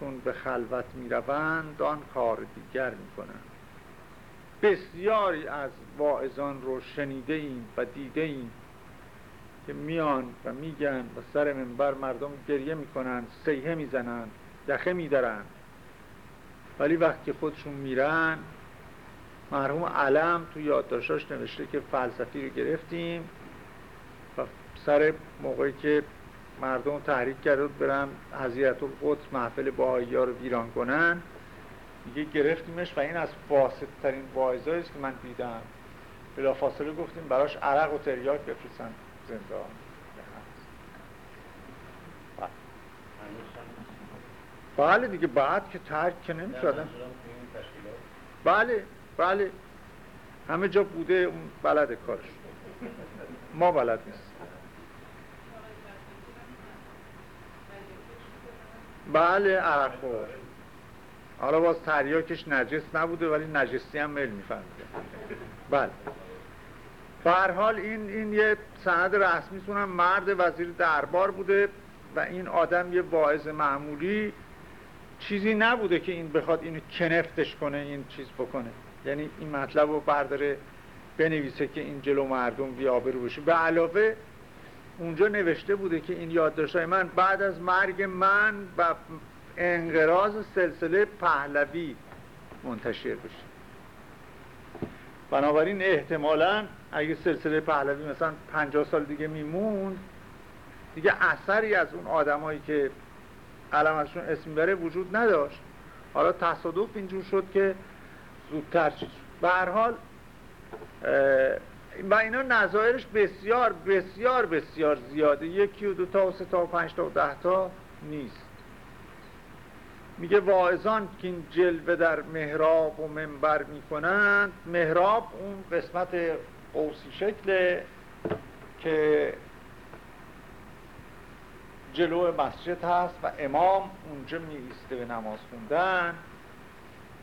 چون به خلوت می‌روند آن کار دیگر می‌کنند بسیاری از واعظان رو شنیده ایم و دیده ایم که میان و میگن و سر منبر مردم گریه می‌کنن سیه می‌زنن یخه میدارن. ولی وقتی خودشون میرن مرحوم علم تو یادداشتاش نوشته که فلسفی رو گرفتیم و سر موقعی که مردم تحریک بود برن حضیرت القدس محفل باهایی ها رو ویران کنن. میگه گرفتیمش و این از فاسد ترین واعظایی است که من دیدم. بلا فاصله گفتیم براش عرق و تریاک بفرستن زندان. بله دیگه بعد که ترک که نمی‌شدن. بله بله. همه جا بوده اون بلد کارش. ما بلد نیست بله عرق خور حالا باز تریاکش نجس نبوده ولی نجسی هم میل میفهمیده بله. به حال این این یه سند رسمی سونم مرد وزیر دربار بوده و این آدم یه واعظ معمولی. چیزی نبوده که این بخواد اینو کنفتش کنه این چیز بکنه. یعنی این مطلب رو برداره بنویسه که این جلو مردم بیابرو بشه. به علاوه اونجا نوشته بوده که این یادداشت‌های من بعد از مرگ من و انقراض سلسله پهلوی منتشر بشه. بنابراین احتمالا اگه سلسله پهلوی مثلا 50 سال دیگه میموند دیگه اثری از اون آدمایی که علم ازشون اسم بره وجود نداشت. حالا تصادف اینجور شد که زودتر چیز به هر حال و اینا نظایرش بسیار بسیار بسیار زیاده. یکی و دو تا و سه تا و پنج تا و ده تا نیست. میگه واعظان که این جلوه در محراب و منبر می‌کنند محراب اون قسمت قوسی شکله که جلو مسجد هست و امام اونجا میسته به نماز خوندن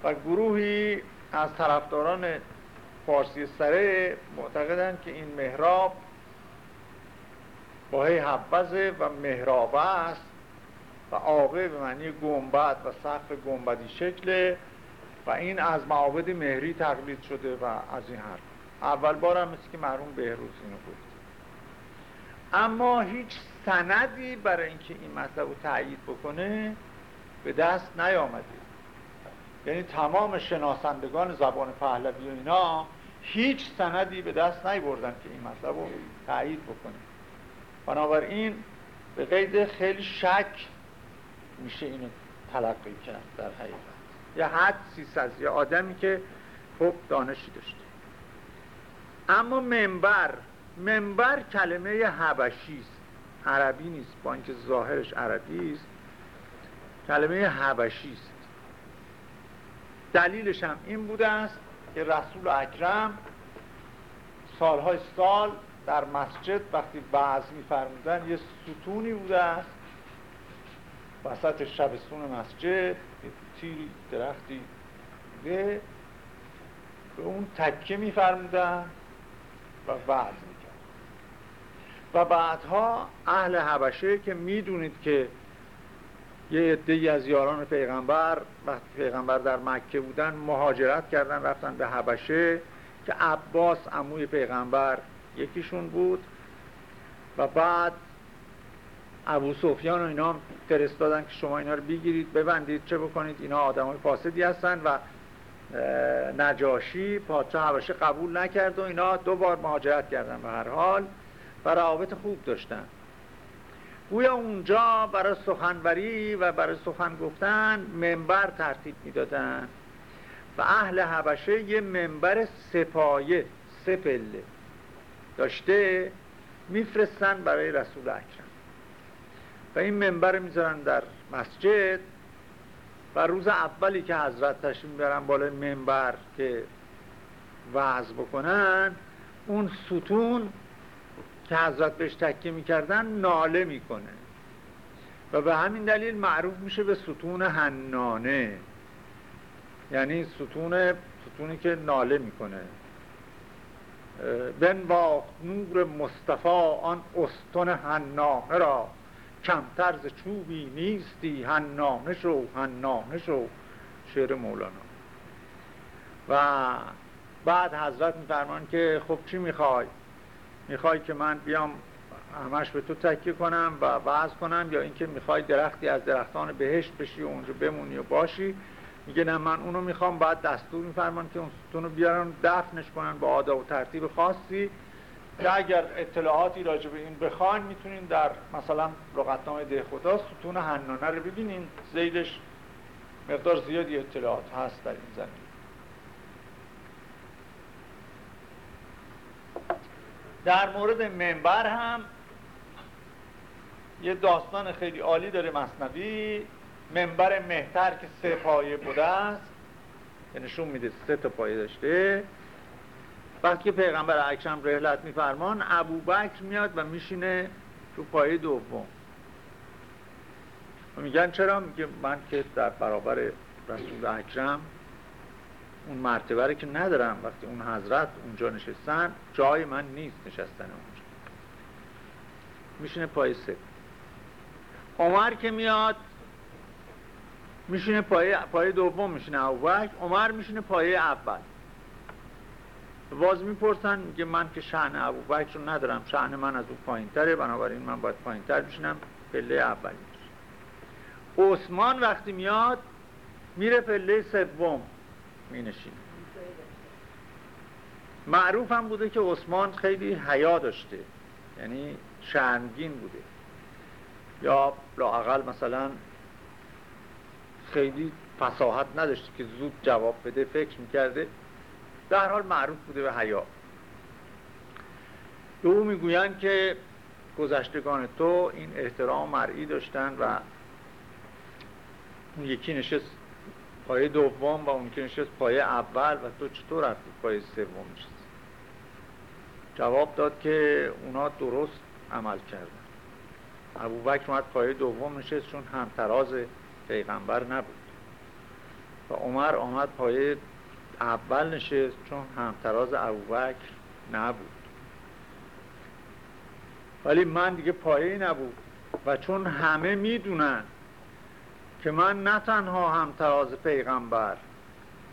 و گروهی از طرفداران فارسی سره معتقدند که این محراب با حبزه و محرابه است. و آقه به معنی گنبد و سقف گنبدی شکله و این از معابد مهری تقلید شده و از این حرف. اول بار هم مثل که مرحوم بهروز اینو گفت. اما هیچ سندی برای اینکه این مطلب رو تأیید بکنه به دست نیامده. یعنی تمام شناسندگان زبان پهلوی و اینا هیچ سندی به دست نیبردن که این مطلب رو تأیید بکنه. بنابراین به قید خیلی شک میشه اینو تلقی کرد در حقیقت. یه حد از یه آدمی که خوب دانشی داشته. اما منبر منبر کلمه حبشی است. عربی نیست با اینکه ظاهرش عربی است. کلمه حبشی است. دلیلش هم این بوده است که رسول اکرم سالهای سال در مسجد وقتی وعظ میفرمودن یه ستونی بوده است. وسط شبستون مسجد تیری درختی به به اون تکه میفرمودن و وعظ می‌کرد و بعدها اهل حبشه که می‌دونید که یه عده از یاران پیغمبر وقتی پیغمبر در مکه بودن مهاجرت کردن رفتن به حبشه که عباس عموی پیغمبر یکیشون بود. و بعد ابو سفیان و اینا فرستادن که شما اینا رو بگیرید ببندید چه بکنید اینا آدم های فاسدی هستن و نجاشی پادشاه حبشه قبول نکرد و اینا دو بار مهاجرت کردن به هر حال و روابط خوب داشتن. گویا اونجا برای سخنوری و برای سخن گفتن منبر ترتیب می‌دادن و اهل حبشه یه منبر سپایه سپله داشته میفرستن برای رسول اکرم. و این منبر می‌ذارن در مسجد و روز اولی که حضرت تشریف می‌برن بالای منبر که وعظ بکنن اون ستون که حضرت بهش تکیه می‌کردن ناله می‌کنه. و به همین دلیل معروف میشه به ستون هنانه یعنی ستون ستونی که ناله می‌کنه. بنواخت نور مصطفی آن استون هنانه را. کمتر ز چوبی نیستی هنانه شو هنانه شو شعر مولانا. و بعد حضرت میفرمان که خب چی می‌خوای؟ می‌خوای که من بیام همش به تو تکیه کنم و وعظ کنم یا اینکه می‌خوای درختی از درختان بهشت بشی و اونجا بمونی و باشی؟ میگه نه من اونو می‌خوام. بعد دستور میفرمان که اون ستونو بیارن دفنش کنن با آداب و ترتیب خاصی. که اگر اطلاعاتی راجع به این بخواین می‌تونین در مثلا لغتنامه ده خدا ستون هنانه رو ببینین. زیدش مقدار زیادی اطلاعات هست در این زمین در مورد منبر هم یه داستان خیلی عالی داره مصنوی. منبر مهتر که سه پایه بوده است. نشون میده سه تا پایه داشته. وقتی پیغمبر اکرم رحلت میفرمان ابو بکر میاد و میشینه تو پایه دوم. و میگن چرا؟ میگه من که در برابر رسول اکرم اون مرتبه که ندارم وقتی اون حضرت اونجا نشستن جای من نیست نشستن اونجا. میشینه پای سه. عمر که میاد میشینه پای پای دوم میشینه ابوبکر. عمر میشینه پای اول. باز می‌پرسن که من که شعن ابوبکر رو ندارم شعن من از اون پایین تره بنابراین من باید پایین تر بشینم پله اولی عثمان وقتی میاد میره پله سوم مینشینه. معروف هم بوده که عثمان خیلی حیا داشته یعنی شرمگین بوده. یا لاقل مثلا خیلی فساحت نداشته که زود جواب بده فکر می‌کرده در حال معروف بوده به حیا. به او می‌گویند که گذشتگان تو این احترام مرئی داشتن و اون یکی نشست پایه دوم و اون یکی نشست پایه اول و تو چطور رفتی پایه سوم نشست جواب داد که اونا درست عمل کردن. ابوبکر اومد پایه دوم نشست چون همتراز پیغمبر نبود. و عمر آمد پایه اول نشست چون همتراز ابوبکر نبود. ولی من دیگه پایه نبود و چون همه می‌دونن که من نه تنها همتراز پیغمبر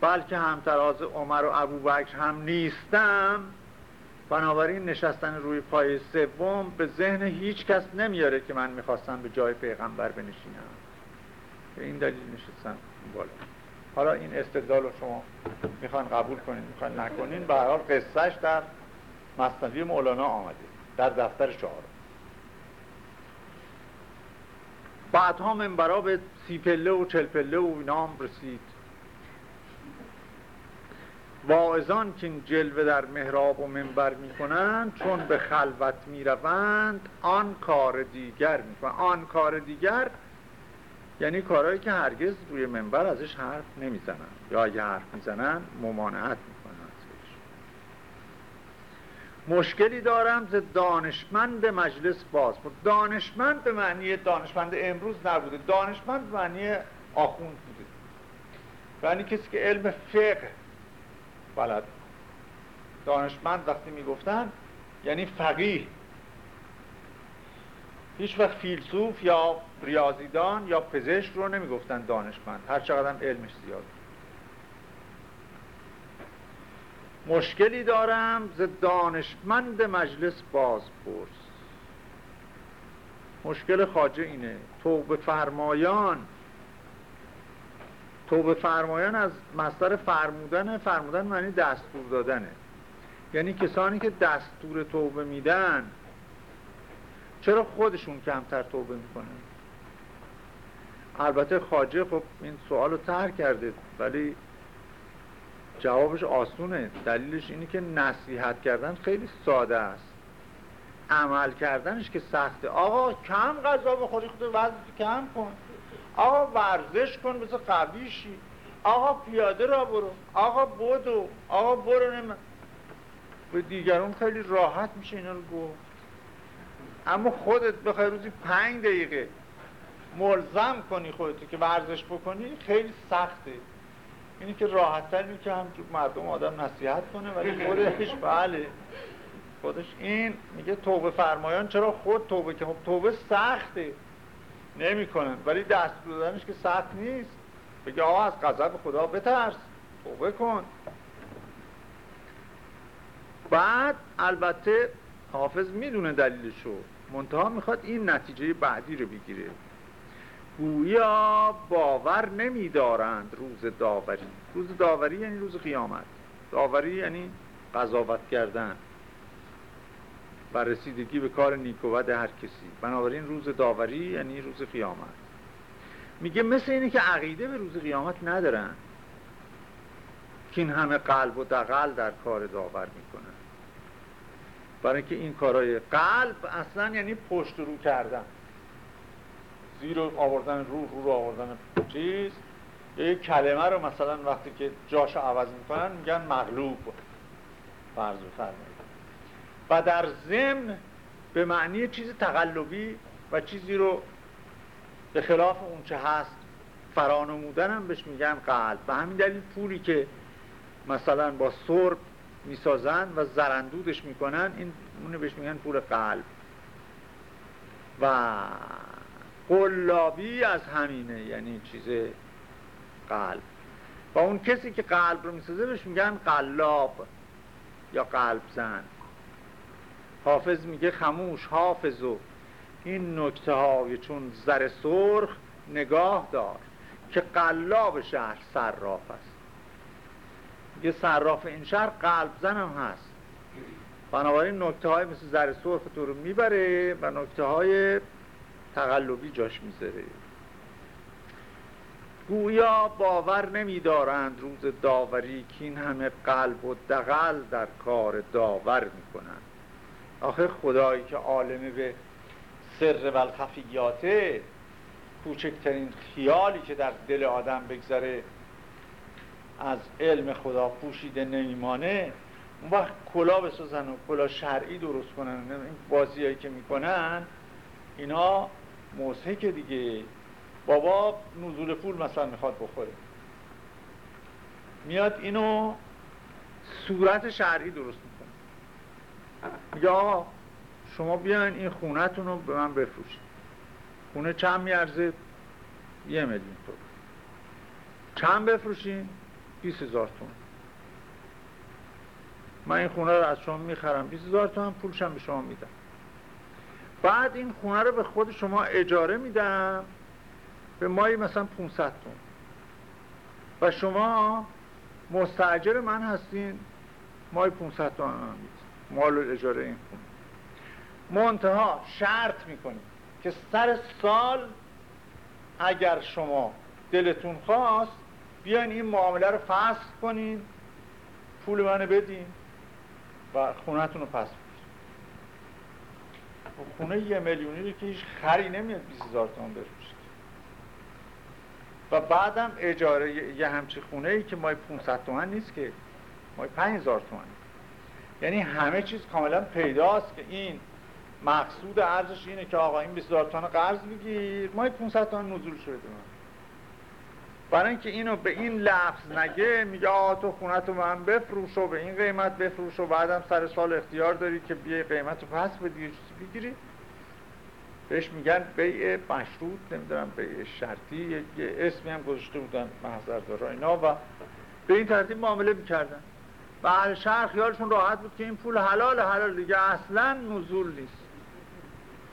بلکه همتراز عمر و ابوبکر هم نیستم بنابراین نشستن روی پای سوم به ذهن هیچ کس نمیاره که من می‌خواستم به جای پیغمبر بنشینم. به این دلیل نشستم بالا. حالا این استدلال رو شما می‌خوان قبول کنین می‌خوان نکنین به حال قصهش در مصنوی مولانا آمده در دفتر چهارم. بعدها منبرا به سی پله و چل پله و اینام رسید. واعظان که این جلوه در محراب و منبر می‌کنند چون به خلوت می‌روند آن کار دیگر می‌کنند. آن کار دیگر یعنی کارهایی که هرگز روی منبر ازش حرف نمی‌زنن. یا اگه حرف می‌زنن ممانعت می‌کنن ازش. مشکلی دارم ز دانشمند مجلس باز دانشمند به معنی دانشمند امروز نبوده. دانشمند به معنی آخوند بوده. یعنی کسی که علم فقه بلد. دانشمند وقتی می‌گفتن یعنی فقیه. هیچ وقت فیلسوف یا ریاضیدان یا پزشک رو نمی‌گفتن دانشمند. هر چقدر علمش زیاد. مشکلی دارم ز دانشمند مجلس باز پرس مشکل خاجه اینه. توبه فرمایان. توبه فرمایان از مصدر فرمودن فرمودن معنی دستور دادنه. یعنی کسانی که دستور توبه میدن چرا خودشون کمتر توبه می‌کنن؟ البته خاجه خب این سوال رو تر کرده ولی جوابش آسونه. دلیلش اینه که نصیحت کردن خیلی ساده است. عمل کردنش که سخته. آقا کم غذا بخوری خود وزن کم کن. آقا ورزش کن مثل قویشی آقا پیاده را برو. آقا بودو آقا برو نمه به دیگرون خیلی راحت میشه اینا رو گفت. اما خودت بخوای روزی پنج دقیقه ملزم کنی خودتو که ورزش بکنی خیلی سخته. اینی که راحت تر که هم مردم آدم نصیحت کنه ولی خودش بله. خودش این میگه توبه فرمایان. چرا خود توبه؟ که خب توبه سخته. نمی‌کنن. ولی دست دادنش که سخت نیست. بگه آقا از غضب خدا بترس. توبه کن. بعد البته حافظ می‌دونه دلیلشو. منتها می‌خواد این نتیجه بعدی رو بگیره. گویا باور نمیدارند روز داوری. روز داوری یعنی روز قیامت. داوری یعنی قضاوت کردن. و رسیدگی به کار نیکوبد هر کسی. بنابراین روز داوری یعنی روز قیامت. میگه مثل اینه که عقیده به روز قیامت ندارن. که این همه قلب و دقل در کار داور می‌کنن. برای اینکه این کارهای قلب اصلا یعنی پشت رو کردن. زیر آوردن رو رو رو آوردن چیز. یه کلمه رو مثلا وقتی که جاش عوض می‌کنن میگن مغلوب. فرض فرمایید و در ضمن به معنی چیز تقلبی و چیزی رو به خلاف اون چه هست فرانمودن هم بهش میگن قلب. و همین دلیل پولی که مثلا با سرب می‌سازن و زرندودش می‌کنن. این اونو بهش میگن پول قلب. و قلابی از همینه یعنی چیز قلب. و اون کسی که قلب رو می‌سازه بهش میگن قلاب یا قلب زن. حافظ میگه خموش حافظو این نکته های چون زر سرخ نگاه دار که قلاب شهر صراف است یه صراف این شهر قلب زن هست. بنابراین نکته های مثل زر سرخ تو رو می‌بره و نکته های تقلبی جاش می‌ذاره. گویا باور نمیدارند روز داوری که این همه قلب و دقل در کار داور می‌کنند. آخه خدایی که عالمه به سر و الخفیاته کوچکترین خیالی که در دل آدم بگذره از علم خدا پوشیده نمیمانه اون وقت کلا بسازن و کلا شرعی درست کنن این بازی که می‌کنن اینا که دیگه بابا نزول پول مثلا می‌خواد بخوره. میاد اینو صورت شرعی درست می‌کنه. آقا شما بیاین این خونتون رو به من بفروشید. خونه چند میارزه؟ یه میلیون تو چند بفروشین؟ 20 هزار تومن من این خونه رو از شما می‌خرم. 20 هزار تومن پولشم به شما میدم. بعد این خونه رو به خود شما اجاره میدم. به مایی مثلا 500 تومن و شما مستعجر من هستین. مای 500 تومن مال اجاره این خونه. منتها شرط می‌کنیم که سر سال اگر شما دلتون خواست بیاین این معامله رو فصل کنین پول منو بدین و خونهتون رو پس بگیرین خونه یه میلیونی رو که هیچ خری نمیاد 20 هزار تومان بفروشید. و بعدم اجاره یه همچی خونه ای که مای 500 تومن نیست که مای 5000 تومن یعنی همه چیز کاملا پیداست که این مقصود ارزش اینه که آقا این 20000 تومان قرض بگیر. مای 500 تومن نزول شده. من برای اینکه اینو به این لفظ نگه میگه آقا تو خونتو من بفروش و به این قیمت بفروش و بعدم سر سال اختیار داری که بیه قیمت رو پس بدی چیزی بگیری. بهش میگن بیع مشروط نمی‌دونم بیع شرطی. یه اسمی هم گذاشته بودن محضر اینا و به این ترتیب معامله می‌کردن. و اهل شهر خیالشون راحت بود که این پول حلال حلال. دیگه اصلا نزول نیست.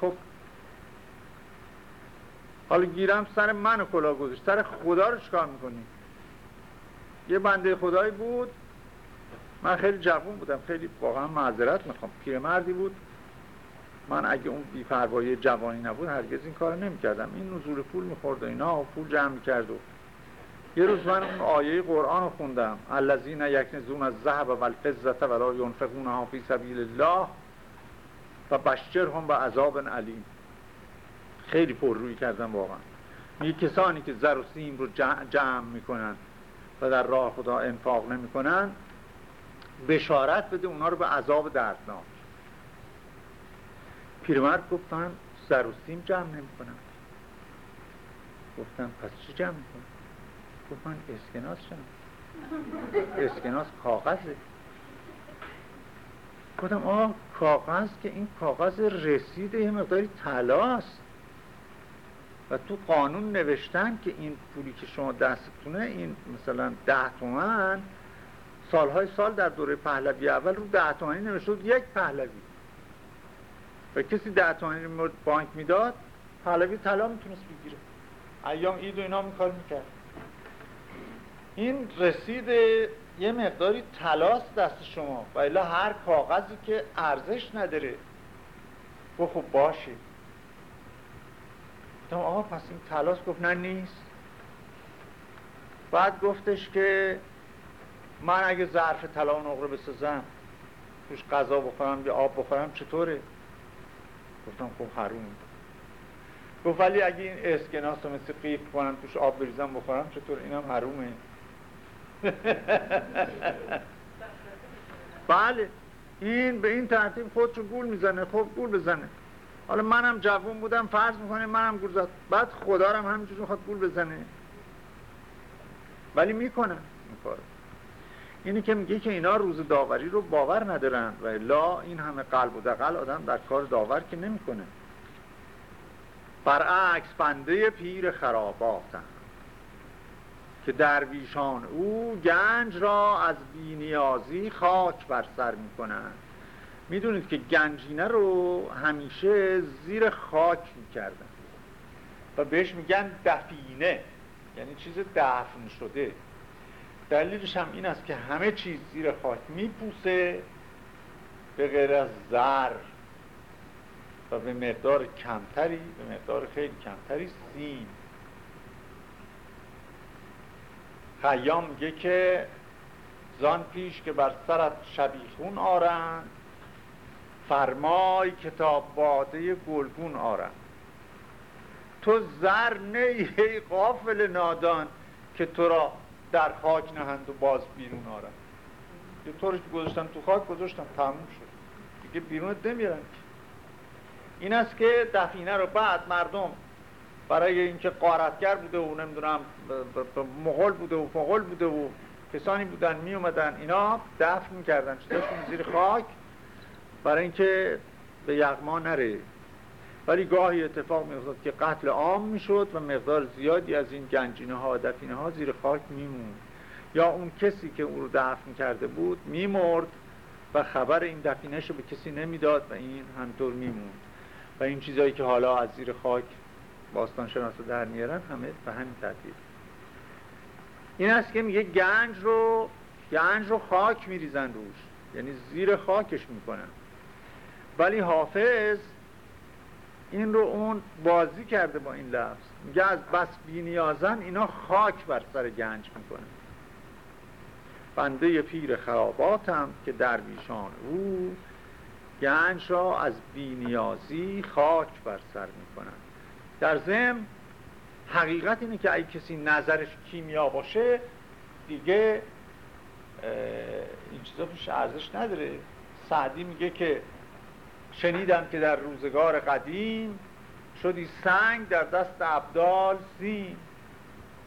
خب حالا گیرم سر من کلا گذاشت. سر خدا رو چکار می‌کنی؟ یه بنده خدایی بود. من خیلی جوون بودم. خیلی واقعا معذرت می‌خوام. پیرمردی بود. من اگه اون بیپروایی جوانی نبود هرگز این کار نمی‌کردم. این نزول پول می‌خورد و اینا و پول جمع می‌کرد و یه روز من اون آیه قرآن رو خوندم. الذین یکنزون از ذهب و الفضه ولا ینفقونها فی سبیل الله و بشرهم به عذاب علیم. خیلی روی کردن واقعا. میگه کسانی که زر و سیم رو جمع می‌کنن و در راه خدا انفاق نمی‌کنن بشارت بده اونا رو به عذاب دردناک. پیرمرد گفتن زر و سیم جمع نمی‌کنم گفتم پس چی جمع می‌کنم گفت من اسکناس جمع اسکناس کاغذه. گفتم آه کاغذ که این کاغذ رسید یه مقداری تلاست و تو قانون نوشتن که این پولی که شما دستتونه این مثلا ده تومن سالهای سال در دوره پهلوی اول رو ده تومنی نوشته یک پهلوی. و کسی ده تومنی رو بانک می‌داد پهلوی طلا می‌تونست بگیره. ایام اید و اینا این کار می‌کرد. این رسید یه مقداری تلاست دست شما و هر کاغذی که ارزش نداره گفت خب گفتم آقا پس این تلاس گفت نه نیست. بعد گفتش که من اگه ظرف طلا و نقره بسازم توش غذا بخورم یا آب بخورم چطوره؟ گفتم خب حروم. گفت ولی اگه این اسکناس رو مثل قیف کنم توش آب بریزم بخورم چطور اینم حرومه. بله. این به این ترتیب خودشو گول می‌زنه. خب گول بزنه. حالا منم جوون بودم فرض می‌کنه منم گول زد بعد خدا هم همینجور می‌خواد گول بزنه. ولی می‌کنه. این کار اینی که میگه که اینا روز داوری رو باور ندارن و لا این همه قلب و دقل آدم در کار داور که نمی‌کنه. برعکس بنده پیر خراباتم که درویشان او گنج را از بینیازی خاک بر سر می‌کنند می‌دونید که گنجینه رو همیشه زیر خاک می‌کردن. و بهش میگن دفینه یعنی چیز دفن شده. دلیلش هم این است که همه چیز زیر خاک میپوسه به غیر از زر و به مقدار کمتری به مقدار خیلی کمتری سیم. خیام میگه که زان پیش که بر سرت شبیخون آرند فرمای کتاب باده گلگون آرند تو زر نه ای قافل نادان که تو را در خاک نهند و باز بیرون آرند یه طورش گذاشتن تو خاک گذاشتن تموم شد. دیگه بیرون نمیرن این است که دفینه رو بعد مردم برای اینکه قارتگر بوده و نمی‌دونم مغول بوده و مغول بوده و کسانی بودن می اومدن اینا دفن می‌کردن. چیزاشون زیر خاک؟ برای اینکه به یغما نره. ولی گاهی اتفاق میافتاد که قتل عام می‌شد و مقدار زیادی از این گنجینه ها و دفینه ها زیر خاک میموند. یا اون کسی که او رو دفن کرده بود میمرد و خبر این دفینش رو به کسی نمی‌داد و این همطور میموند. و این چیزهایی که حالا از زیر خاک باستان شناس در میارن همه به همین ترتیب. این است که میگه گنج رو گنج رو خاک میریزن روش. یعنی زیر خاکش می‌کنن. ولی حافظ این رو اون بازی کرده با این لفظ. میگه از بس بینیازن اینا خاک بر سر گنج می‌کنن. بنده پیر خراباتم که درویشان او گنج را از بینیازی خاک بر سر می‌کنن. در ضمن حقیقت اینه که اگه کسی نظرش کیمیا باشه دیگه این چیزا پیش ارزش نداره. سعدی میگه که شنیدم که در روزگار قدیم شدی سنگ در دست عبدال سیم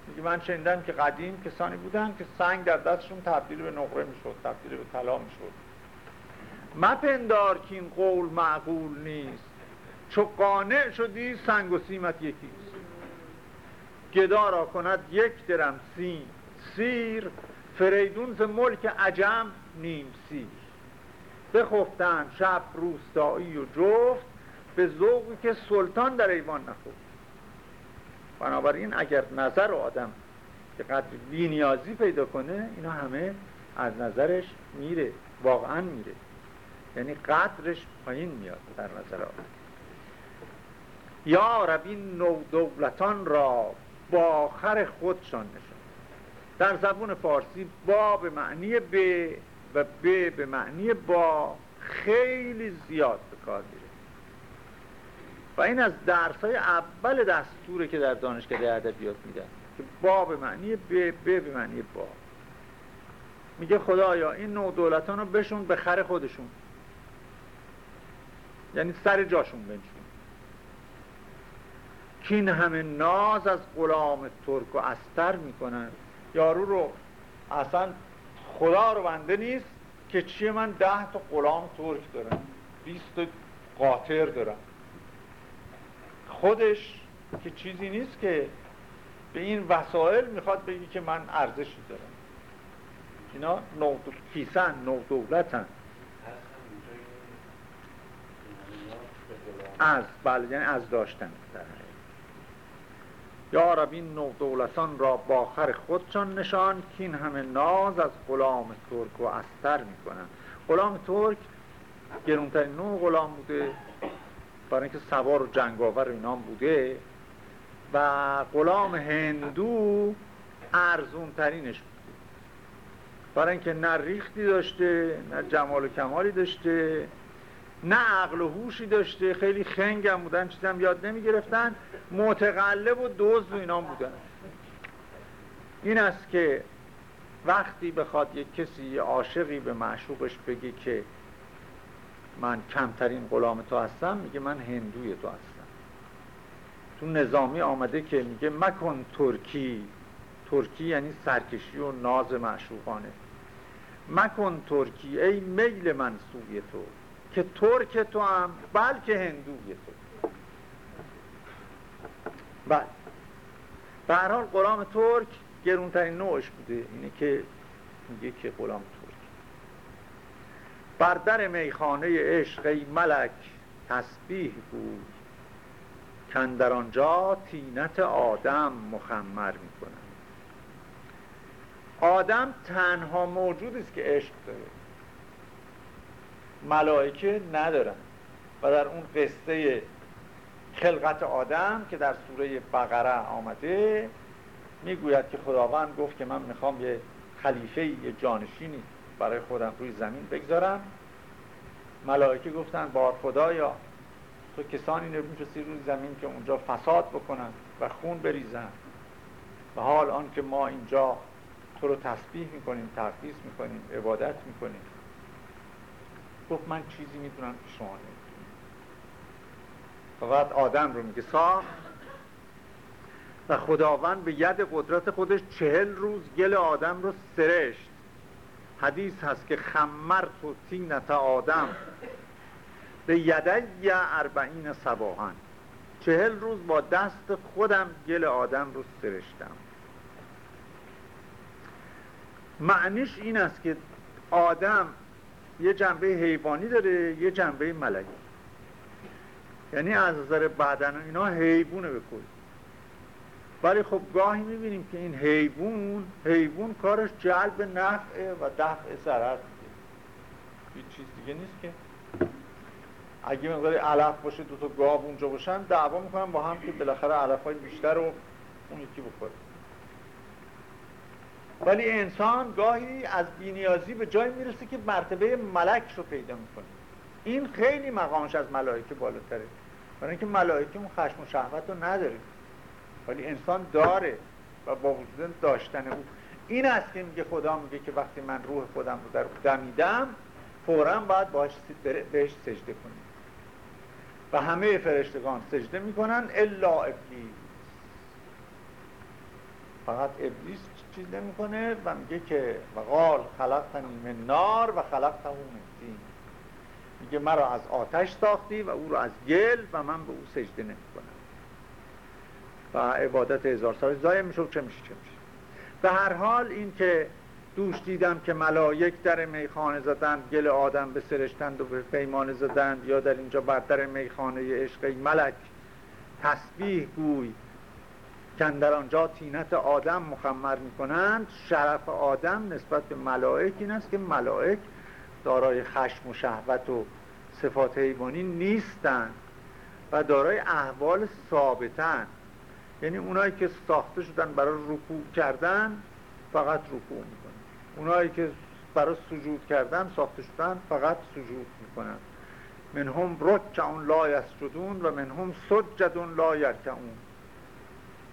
میگه من شنیدم که قدیم کسانی بودن که سنگ در دستشون تبدیل به نقره می‌شد تبدیل به طلا می‌شد. مپندار که این قول معقول نیست. چو قانع شدی سنگ و سیمت یکیست. گدا را کند یک درم سیم. سیر فریدون ز ملک عجم نیم سیر. بخفتن شب روستایی و جفت به ذوقی که سلطان در ایوان نخفت بنابراین اگر نظر آدم که قدر بینیازی پیدا کنه اینا همه از نظرش میره واقعا میره. یعنی قدرش پایین میاد در نظر آدم. یا ربی نو دولتان را با خر خودشان نشان. در زبون فارسی با معنی به و به به معنی با خیلی زیاد به کار میره. و این از درس های اول دستوره که در دانشکده ادبیات میدن که با به معنی به به به معنی با. میگه خدایا این نو دولتان رو بشون به خر خودشون. یعنی سر جاشون بنشون. که این همه ناز از غلام ترک و استر می‌کنن. یارو رو اصلا خدا رو بنده نیست که چیه من ده تا غلام ترک دارم بیست قاطر دارم. خودش که چیزی نیست که به این وسایل می‌خواد بگی که من ارزشی دارم. اینا نو کیسن نو دولتن. از بله یعنی از داشتن. یا رب این نو دولتان را باخر خودشان نشان که این همه ناز از غلام ترک و استر می‌کنن. غلام ترک گرونترین نوع غلام بوده برای اینکه سوار و جنگاور اینا بوده و غلام هندو ارزون ترینش بوده برای اینکه نه ریختی داشته نه جمال و کمالی داشته نه عقل و هوشی داشته خیلی خنگم بودن چیزم یاد نمی گرفتن متقلب و دوز و اینا بودن. این است که وقتی بخواد یک کسی عاشقی به معشوقش بگه که من کمترین غلام تو هستم میگه من هندوی تو هستم. تو نظامی آمده که میگه مکن ترکی. ترکی یعنی سرکشی و ناز معشوقانه. مکن ترکی ای میل من سوی تو. که ترک تو هم بلکه هندوی تو بله. به هر حال ترک گرونترین نوعش بوده اینه که میگه که غلام ترک. بر در میخانه عشق ای ملک تسبیح بود کن در آنجا تینت آدم مخمر می‌کنن آدم تنها موجود است که عشق داره. ملائکه ندارن و در اون قصه خلقت آدم که در سوره بقره آمده می‌گوید که خداوند گفت که من می‌خوام یه خلیفه یه جانشینی برای خودم روی زمین بگذارم. ملائکه گفتن بار خدایا تو کسانی نمیفرستی روی زمین که اونجا فساد بکنن و خون بریزن. و حال آن که ما اینجا تو رو تسبیح می‌کنیم تقدیس می‌کنیم عبادت می‌کنیم. گفت من چیزی می‌دونم که شما فقط آدم رو میگه ساخت. و خداوند به ید قدرت خودش چهل روز گل آدم رو سرشت. حدیث هست که خمرت و تینت آدم به یدی اربعین سباهن چهل روز با دست خودم گل آدم رو سرشتم. معنیش این است که آدم یه جنبه حیوانی داره یه جنبه ملکی. یعنی از نظر بدن اینا حیوانه به ولی خب گاهی می‌بینیم که این حیوان حیوان کارش جلب نفع و دفع ضرر هیچ چیز دیگه نیست که. اگه مقداری علف باشه دو تا گاو اونجا باشن دعوا می‌کنن با هم که بالاخره علف های بیشتر رو اون یکی بخوره ولی انسان گاهی از بینیازی به جای می‌رسه که مرتبه ملک رو پیدا می‌کنه. این خیلی مقامش از ملائکه بالاتره. برای اینکه ملائکه اون خشم و شهوت رو نداره. ولی انسان داره و با وجود داشتن او. این است که میگه خدا میگه که وقتی من روح خودم رو در دمیدم فورا باید باش بهش سجده کنیم. و همه فرشتگان سجده می‌کنن الا ابلیس. فقط ابلیس چیز نمی‌کنه و میگه که وقال خلقتنی من نار و خلقته من دین میگه مرا از آتش ساختی و او رو از گل و من به او سجده نمی‌کنم. و عبادت هزار سال زای میشه چه میشه چه میشه به هر حال این که دوش دیدم که ملائک در میخانه زدند گل آدم به سرشتند و به پیمانه زدند یا در اینجا بر در میخانه عشق ملک تسبیح گوی. در آنجا تینت آدم مخمر می‌کنند. شرف آدم نسبت به ملائک این است که ملائک دارای خشم و شهوت و صفات حیوانی نیستند و دارای احوال ثابتن یعنی اونایی که ساخته شدن برای رکوع کردن فقط رکوع می‌کنن اونایی که برای سجود کردن ساخته شدن فقط سجود می‌کنن من هم رکعون لا یسجدون و من هم سجدون لا یرکعون.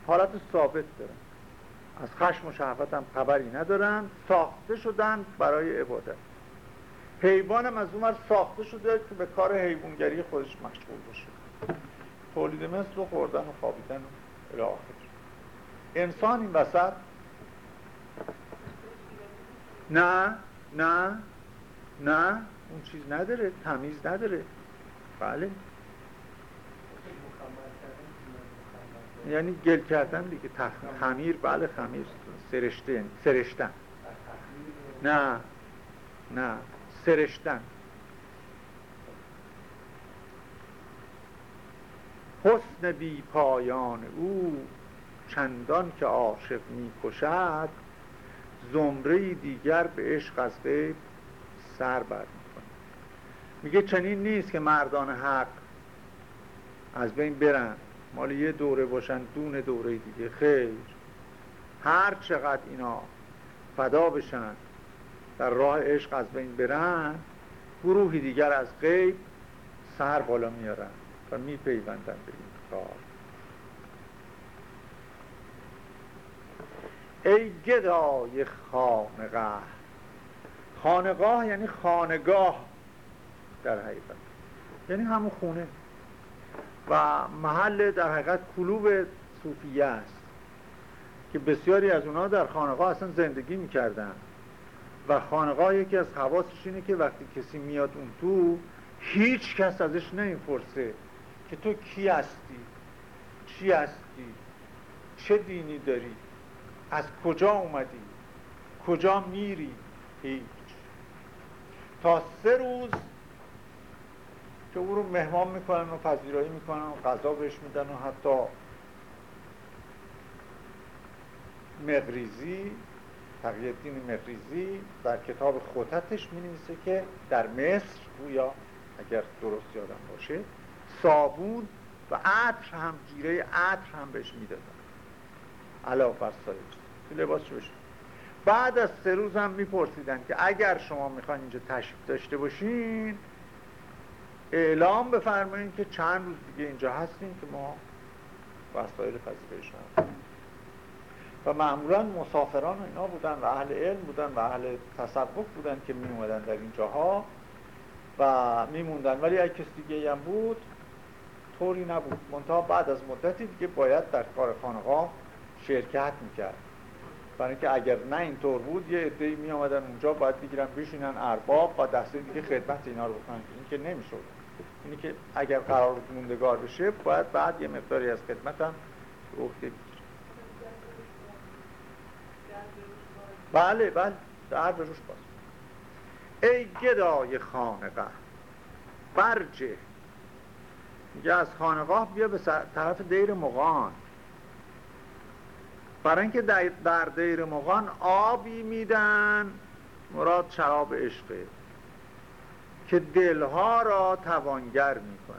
حالت ثابت دارن. از خشم و شهوت هم خبری ندارن. ساخته شدن برای عبادت. حیوانم از اون ساخته شده که به کار حیوانگری خودش مشغول باشه. تولید مثل و خوردن و خوابیدن و انسان این وسط نه نه نه. اون چیز نداره تمیز نداره. بله. یعنی گل کردن دیگه. خمیر بله خمیر. سرشته سرشتن. نه نه سرشتن. حسن بی پایان او چندان که عاشق می کشد زمره دیگر به عشق از غیب سر بر می‌کنه میگه چنین نیست که مردان حق از بین برن مال یه دوره باشن دون دوره دیگه. خیر. هر چقدر اینا فدا بشن در راه عشق از بین برن گروهی دیگر از غیب سر بالا میارن و میپیوندن به این کار. ای گدای خانقه خانقاه یعنی خانگاه در حقیقت. یعنی همون خونه. و محل در حقیقت کلوب صوفیه است که بسیاری از اونها در خانقاه اصلا زندگی می‌کردن. و خانقاه یکی از حواسش اینه که وقتی کسی میاد اون تو هیچ کس ازش نمی‌پرسه که تو کی هستی؟ چی هستی؟ چه دینی داری؟ از کجا اومدی؟ کجا میری؟ هیچ. تا سه روز که او رو مهمان می‌کنن و پذیرایی می‌کنن و غذا بهش میدن و حتی مغریزی تقییدین مغریزی در کتاب خودتش می که در مصر گویا اگر درست یادم باشه صابون و عطر هم جیره عطر هم بهش می‌دادن. علاوه بر سایر لباس بشه بعد از سه روز هم میپرسیدن که اگر شما می‌خواین اینجا تشریف داشته باشین اعلام بفرمایید که چند روز دیگه اینجا هستیم که ما وسایل پذیرش و معمولا مسافران اینا بودن و اهل علم بودن و اهل تصوف بودن که می در اینجاها و میموندن ولی اگه کسی دیگه هم بود طوری نبود. منتها بعد از مدتی دیگه باید در کار خانقاه شرکت می‌کرد. برای اینکه اگر نه اینطور بود یه عده‌ای می آمدن اونجا باید بگیرن بشینن ارباب و دسته دیگه خدمت اینا رو بکنن. این که نمی‌شد. اینی که اگر قرار موندگار بشه باید بعد یه مقداری از خدمت هم عهده بله بله. در روش باز. ای گدای خانقه برجه. میگه از خانقاه بیا به طرف دیر مغان. برای اینکه در دیر مغان آبی میدن. مراد شراب عشقه. که دلها را توانگر می‌کنه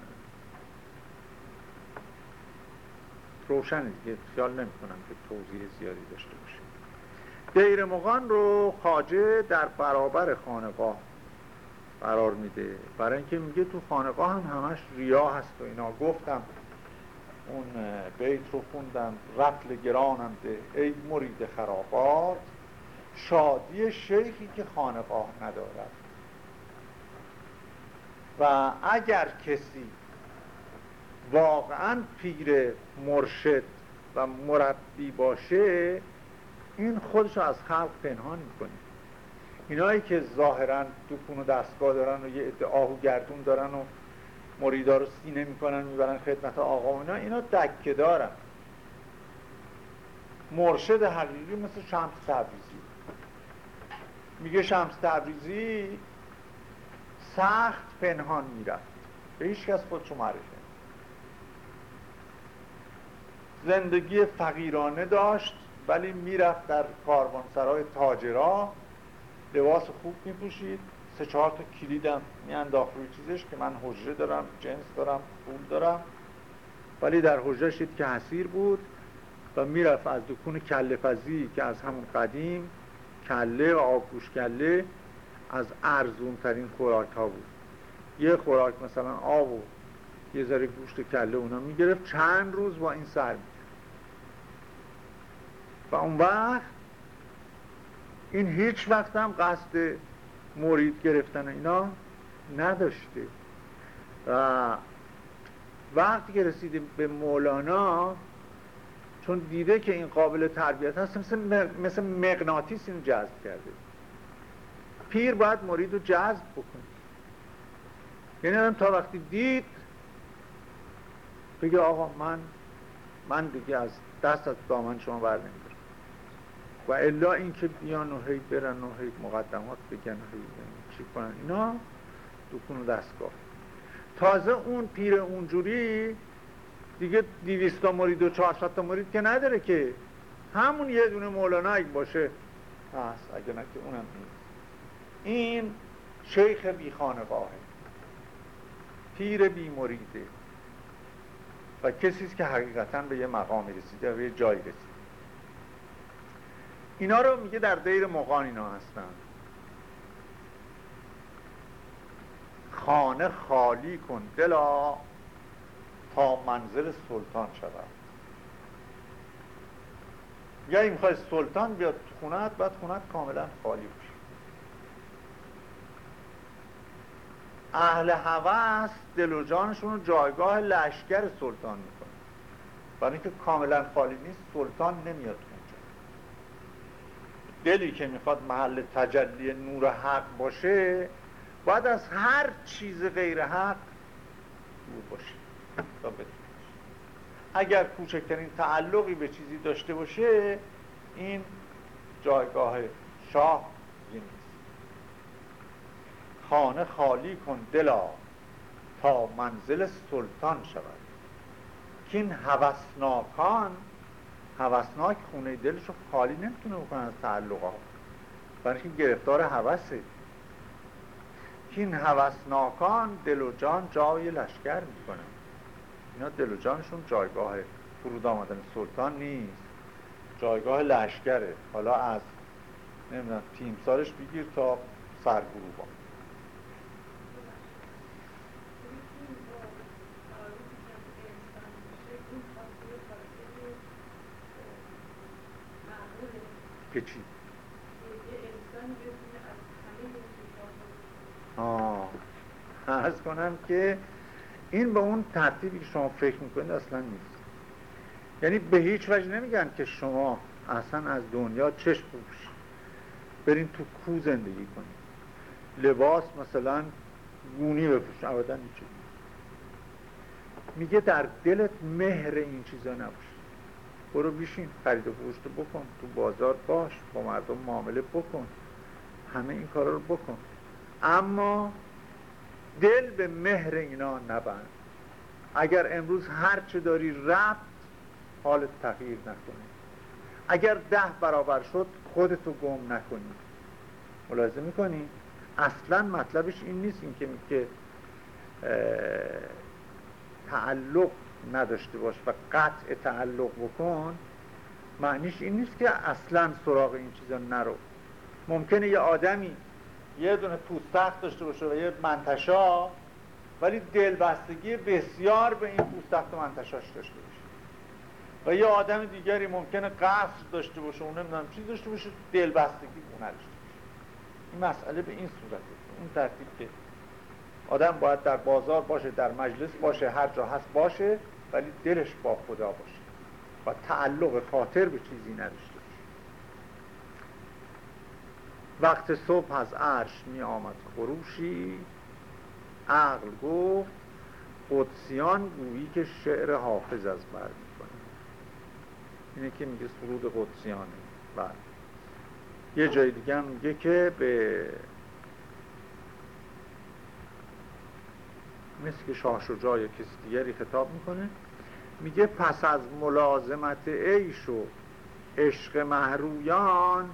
روشن دیگه خیال نمی کنم که توضیح زیادی داشته باشه دیر مغان رو خاجه در برابر خانقاه قرار میده. برای اینکه میگه تو خانقاه هم همش ریا هست و اینا. گفتم اون بیت رو خوندم رفل گرانم ده ای مرید خرابات شادی شیخی که خانقاه ندارد. و اگر کسی واقعا پیر مرشد و مربی باشه این خودش رو از خلق پنهان می‌کنه. اینایی که ظاهرا دکون و دستگاه دارن و یه ادعاه و گردون دارن و مریدا رو سینه می‌کنن می‌برن خدمت آقا اینا اینا دکه دارن. مرشد حقیقی مثل شمس تبریزی. میگه شمس تبریزی سخت پنهان می‌رفت. به هیچ کس خودشو معرفه زندگی فقیرانه داشت ولی می‌رفت در کاروانسرای تاجرا. لباس خوب میپوشید. سه چهار تا کلیدم میانداخت روی چیزش که من حجره دارم جنس دارم پول دارم. ولی در حجرش که حسیر بود و می‌رفت از دکون کله که از همون قدیم کله و آبگوش کله از ارزون ترین خوراک ها بود. یه خوراک مثلا آب و یه ذره گوشت کله اونا می‌گرفت چند روز با این سر می‌کرد. و اون وقت این هیچ وقت هم قصد مرید گرفتن اینا نداشته. و وقتی که رسیده به مولانا چون دیده که این قابل تربیت هست مثل, مثل مغناطیس اینو جذب کرده. پیر باید مرید رو جذب بکنه. یعنی تا وقتی دید بگه آقا من من دیگه از دست از دامن شما بر و الا اینکه بیان و هی برن و هی مقدمات بگن و هی چی کنن. اینا دکون و دستگاه. تازه اون پیر اونجوری دیگه دیویستا مرید و چهارصد تا مرید که نداره که همون یه دونه مولانا اگه باشه هست اگه نه اونم نیست. این شیخ بی خانقاهه. پیر بی مریده. و کسی که حقیقتا به یه مقامی رسیده به یه جایی رسیده. اینا رو میگه در دیر مقان اینا هستن. خانه خالی کن دلا تا منزل سلطان شود. یا این می‌خوای سلطان بیاد خونت بعد خونت کاملا خالی باشه اهل هوس دل و جانشون رو جایگاه لشکر سلطان می‌کنه. برای اینکه کاملا خالی نیست سلطان نمیاد اونجا. دلی که می‌خواد محل تجلی نور حق باشه باید از هر چیز غیر حق دور باشه تا اگر کوچکترین تعلقی به چیزی داشته باشه این جایگاه شاه خانه خالی کن دلا تا منزل سلطان شود. که این هوسناکان هوسناک خونه دلشو خالی نمی‌تونه بکنن از تعلقات. برای اینکه گرفتار هوسه. که این هوسناکان دل و جان جای لشکر می‌کنن. اینا دل و جانشون جایگاه فرود آمدن سلطان نیست. جایگاه لشکره. حالا از نمی‌دونم تیمسارش بگیر تا سرگروه که چی؟ آه. ارز کنم که این به اون ترتیبی که شما فکر می‌کنید اصلا نیست. یعنی به هیچ وجه نمیگن که شما اصلا از دنیا چشم بپوشید. برین تو کو زندگی کنید. لباس مثلا گونی بپوشید. ابدا میگه در دلت مهر این چیزا نباشه. برو بیشین خرید و فروشت بکن تو بازار باش با مردم معامله بکن همه این کارا رو بکن. اما دل به مهر اینا نبند. اگر امروز هر چه داری رفت حالت تغییر نکنه. اگر ده برابر شد خودتو گم نکنی. ملاحظه می‌کنی؟ اصلا مطلبش این نیست این که تعلق نداشته باش و قطع تعلق بکن معنیش این نیست که اصلا سراغ این چیزا نرو. ممکنه یه آدمی یه دونه پوستخت داشته باشه و یه منتشا ولی دلبستگی بسیار به این پوستخت و منتشاش داشته باشه. و یه آدم دیگری ممکنه قصر داشته باشه اون نمی‌دونم چیز داشته باشه دلبستگی اون نداشته باشه. این مسئله به این صورته اون ترتیب که آدم باید در بازار باشه در مجلس باشه هر جا هست باشه ولی دلش با خدا باشه و تعلق خاطر به چیزی نداشته وقت صبح از عرش می آمد خروشی. عقل گفت قدسیان گویی که شعر حافظ از بر کنه. اینه که میگه سرود قدسیانه. بر بله. یه جای دیگه هم میگه که به مثل که شاه شجاع یا کسی دیگری خطاب می‌کنه میگه پس از ملازمت عیش و عشق محرویان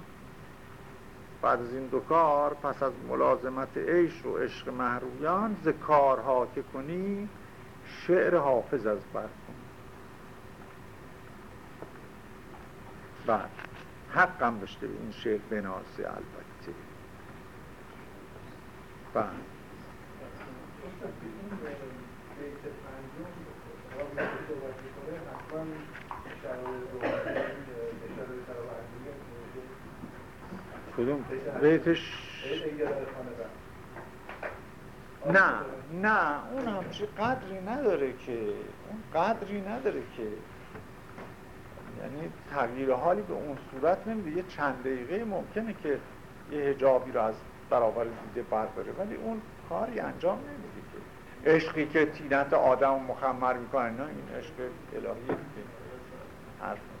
بعد از این دو کار پس از ملازمت عیش و عشق محرویان ز کارها که کنی شعر حافظ از بر کن. بعد حقم داشته این شعر بناسه البته. بعد. کدوم؟ بیتش نه نه اون همچه قدری نداره که اون قدری نداره که. یعنی تغییر حالی به اون صورت نمیده. یه چند دقیقه ممکنه که یه هجابی رو از برابر دیده برداره ولی اون کاری انجام نمیده که. عشقی که تینت آدم مخمر می‌کنه نه این عشق دیگه حرف